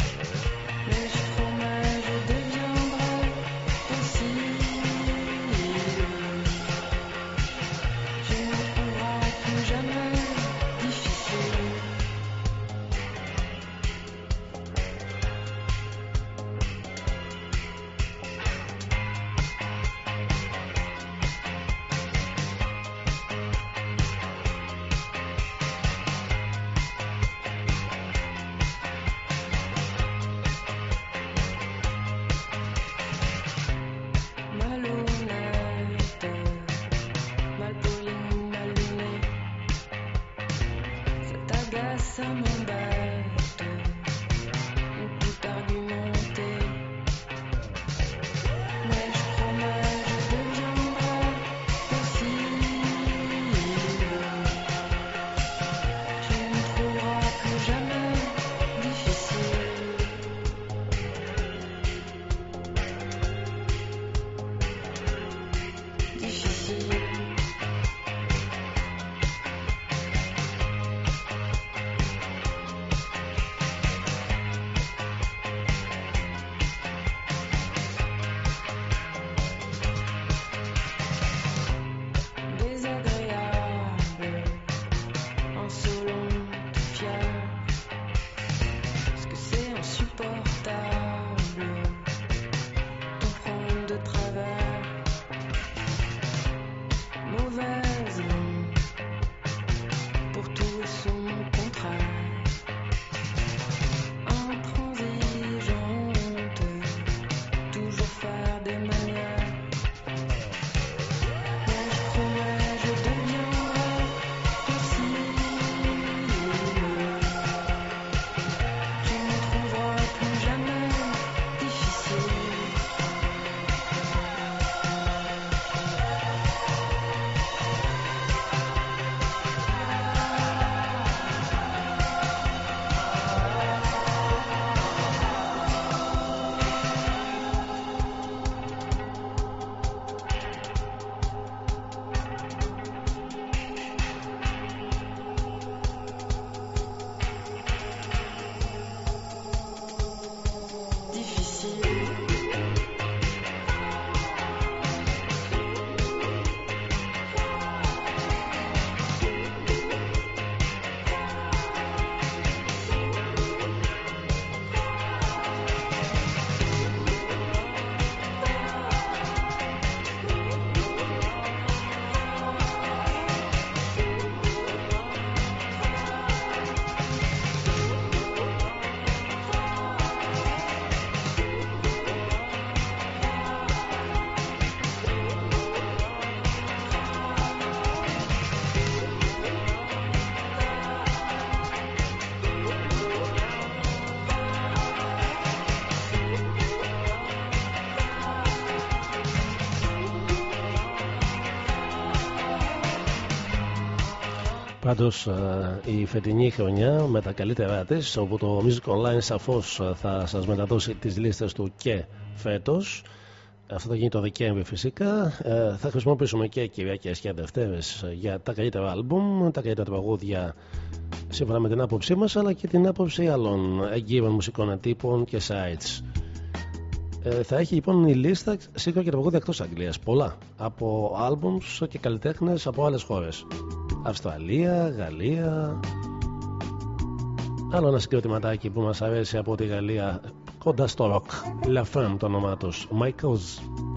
Πάντως η φετινή χρονιά με τα καλύτερά της, όπου το Music Online σαφώς θα σας μεταδώσει τις λίστες του και φέτος. Αυτό θα γίνει το Δεκέμβρη φυσικά. Ε, θα χρησιμοποιήσουμε και Κυριακές και Δευτέρες για τα καλύτερα άλμπουμ, τα καλύτερα τραγούδια σύμφωνα με την άποψή μας, αλλά και την άποψη άλλων εγκύρων μουσικών ετύπων και sites. Ε, θα έχει λοιπόν η λίστα σίγουρα και τραγούδια εκτός Αγγλίας. Πολλά. Από albums και καλλιτέχνες από άλλες χώρες. Αυστραλία, Γαλλία. Άλλο ένα συγκροτηματάκι που μας αρέσει από τη Γαλλία κοντά στο rock. La Femme το όνομά τους. Michaels. Ce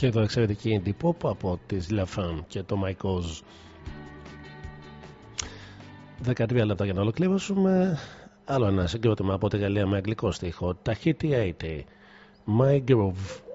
Και εδώ εξαιρετική indie pop από τις Lafan και το My Cause. 13 λεπτά για να ολοκληρώσουμε. Άλλο ένα συγκρότημα από τη Γαλλία με αγγλικό στίχο. Tahiti 80. My Groove.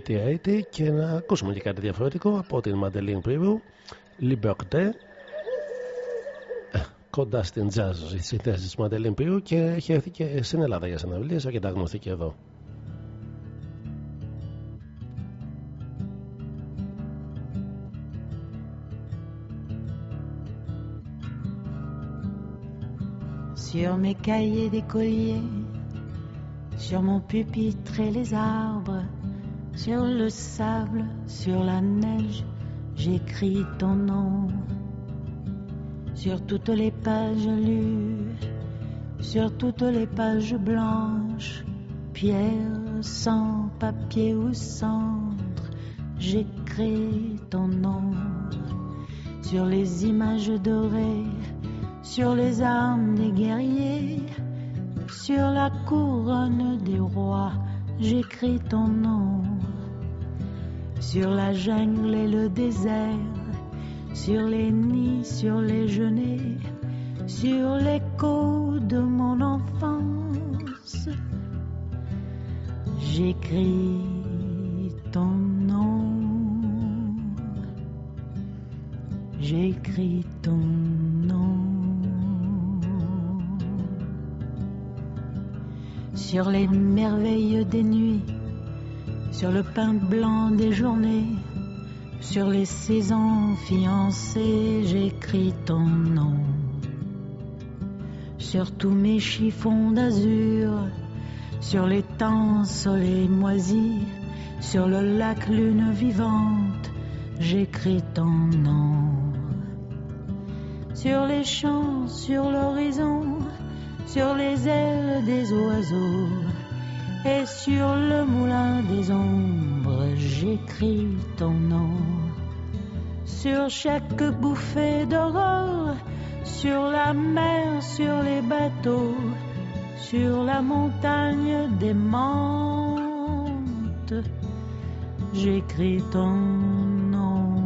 Tahiti 80 και να ακούσουμε και κάτι διαφορετικό από την Μαντελίν Πρίβου. Liberté. Ε, Κοντά στην jazz η σύνθεση της Μαντελίν Πρίβου και έχει έρθει και στην Ελλάδα για συναυλίες αρκετά γνωστή και εδώ. Sur mes cahiers d'écolier, sur mon pupitre et les arbres, sur le sable, sur la neige, j'écris ton nom. Sur toutes les pages lues, sur toutes les pages blanches, pierre, sang, papier ou cendre, j'écris ton nom. Sur les images dorées, sur les armes des guerriers, sur la couronne des rois, j'écris ton nom. Sur la jungle et le désert, sur les nids, sur les genêts, sur l'écho de mon enfance, j'écris ton nom. J'écris ton nom. Sur les merveilles des nuits, sur le pain blanc des journées, sur les saisons fiancées, j'écris ton nom. Sur tous mes chiffons d'azur, sur les temps soleil moisis, sur le lac lune vivante, j'écris ton nom. Sur les champs, sur l'horizon, sur les ailes des oiseaux et sur le moulin des ombres, j'écris ton nom. Sur chaque bouffée d'aurore, sur la mer, sur les bateaux, sur la montagne des menthes, j'écris ton nom.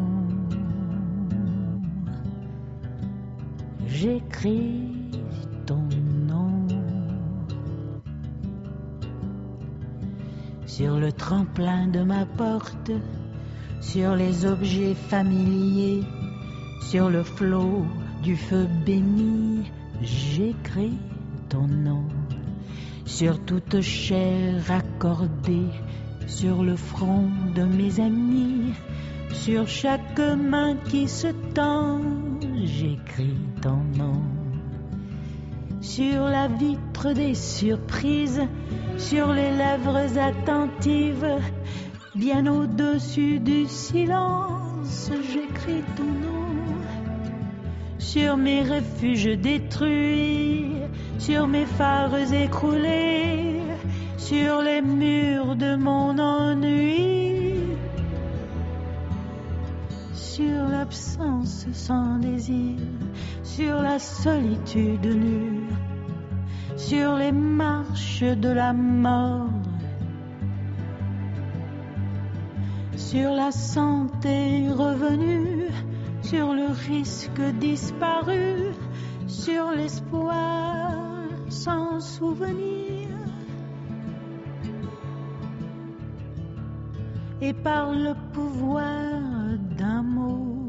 J'écris ton nom. Sur le tremplin de ma porte, sur les objets familiers, sur le flot du feu béni, j'écris ton nom. Sur toute chair accordée, sur le front de mes amis, sur chaque main qui se tend, j'écris ton nom. Sur la vitre des surprises, sur les lèvres attentives, bien au-dessus du silence, j'écris ton nom. Sur mes refuges détruits, sur mes phares écroulés, sur les murs de mon ennui, sur l'absence sans désir, sur la solitude nue, sur les marches de la mort, sur la santé revenue, sur le risque disparu, sur l'espoir sans souvenir. Et par le pouvoir d'un mot,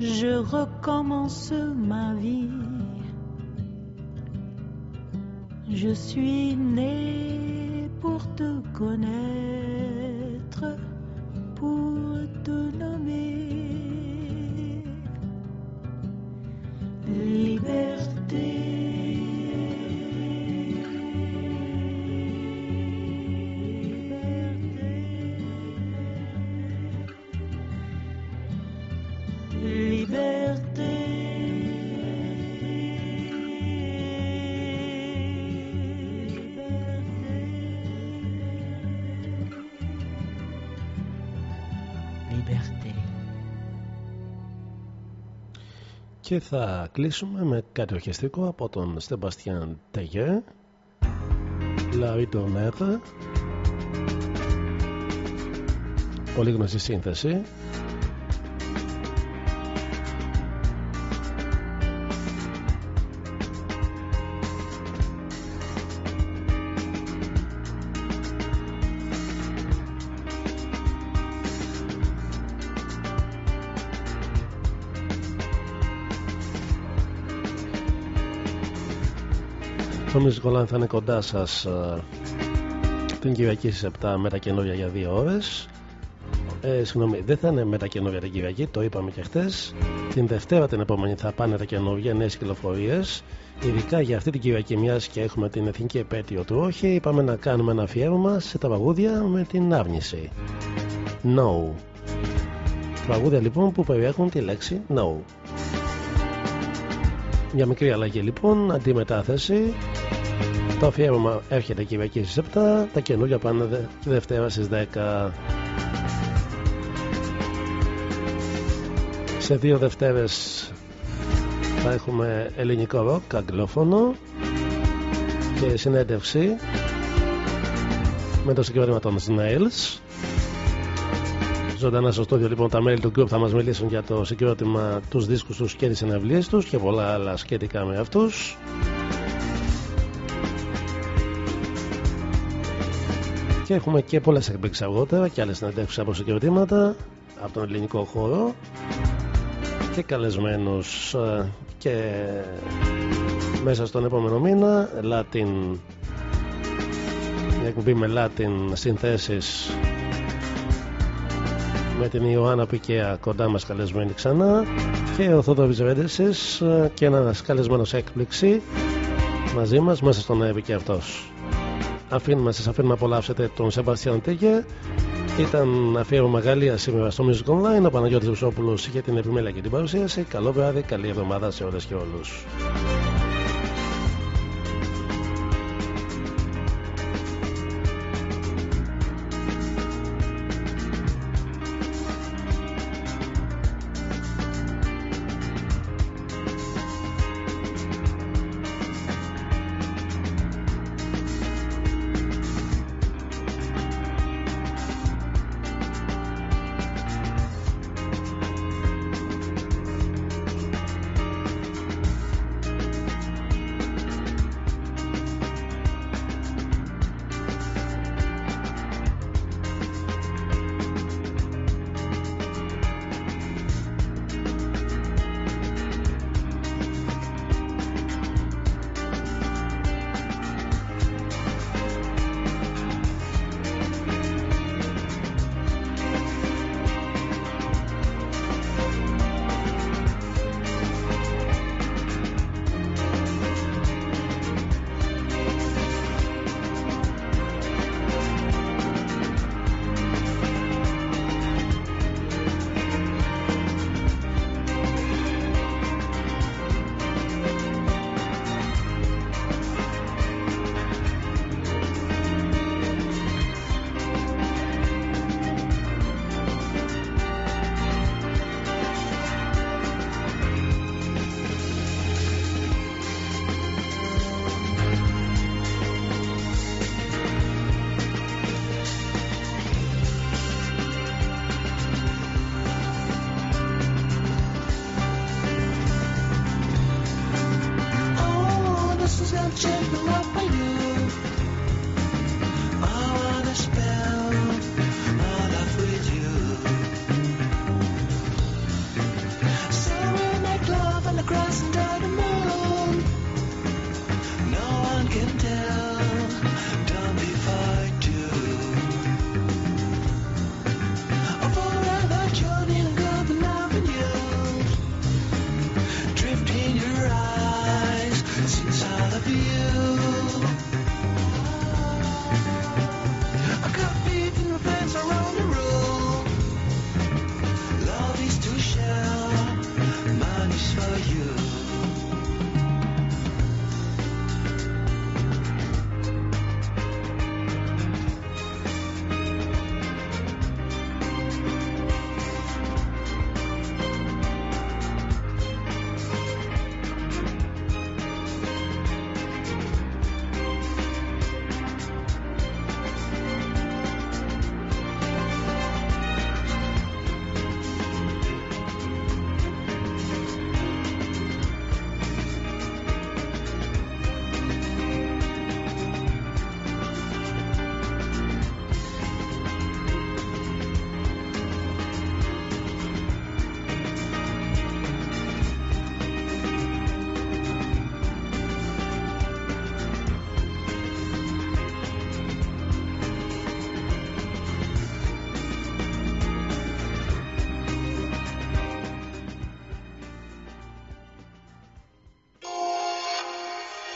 je recommence ma vie. Je suis né pour te connaître, pour te nommer. Liberté. Liberté. Και θα κλείσουμε με κάτι ορχιστρικό από τον Στεμπαστιάν Τεγέ La Ritornata Πολύ γνωστή σύνθεση Το Music Online θα είναι κοντά σας ε, την Κυριακή στις 7 με τα καινούργια για 2 ώρες. Ε, συγγνώμη, δεν θα είναι με τα καινούργια την Κυριακή, το είπαμε και χθε. Την Δευτέρα την επόμενη θα πάνε τα καινούργια, νέες κυκλοφορίες. Ειδικά για αυτή την Κυριακή, μιας και έχουμε την εθνική επέτειο του Όχι, είπαμε να κάνουμε ένα αφιέρωμα σε τα παγούδια με την άρνηση. No. Τραγούδια λοιπόν που περιέχουν τη λέξη no. Μια μικρή αλλαγή λοιπόν, αντιμετάθεση. Το αφιέρωμα έρχεται Κυριακή στις 7, τα καινούργια πάνε δε, τη Δευτέρα στις 10. Σε δύο Δευτέρες θα έχουμε ελληνικό ροκ, αγγλόφωνο και συνέντευξη με το συγκρότημα των Snails. Ζωντανά στο στόδιο λοιπόν τα μέλη του group θα μας μιλήσουν για το συγκρότημα, τους δίσκους τους και τις συνευλίες τους και πολλά άλλα σχετικά με αυτούς. Και έχουμε και πολλές εκπλήξεις αργότερα και άλλες συνεντεύξεις από συγκροτήματα από τον ελληνικό χώρο. Και καλεσμένους ε, και μέσα στον επόμενο μήνα Latin μια εκπομπή με Latin συνθέσεις με την Ιωάννα Πικέα κοντά μας καλεσμένη ξανά. Και ο Θόδωρης Βέντεσης ε, και ένας καλεσμένος έκπληξη μαζί μας μέσα στον Εύη και αυτός αφήνουμε, σας αφήνουμε να απολαύσετε τον Σεμπαστιαν Τέγε ήταν αφιέρωμα Γαλλία σήμερα στο Music Online. Ο Παναγιώτης Βουσόπουλος για την επιμέλεια και την παρουσίαση. Καλό βράδυ, καλή εβδομάδα σε όλες και όλους.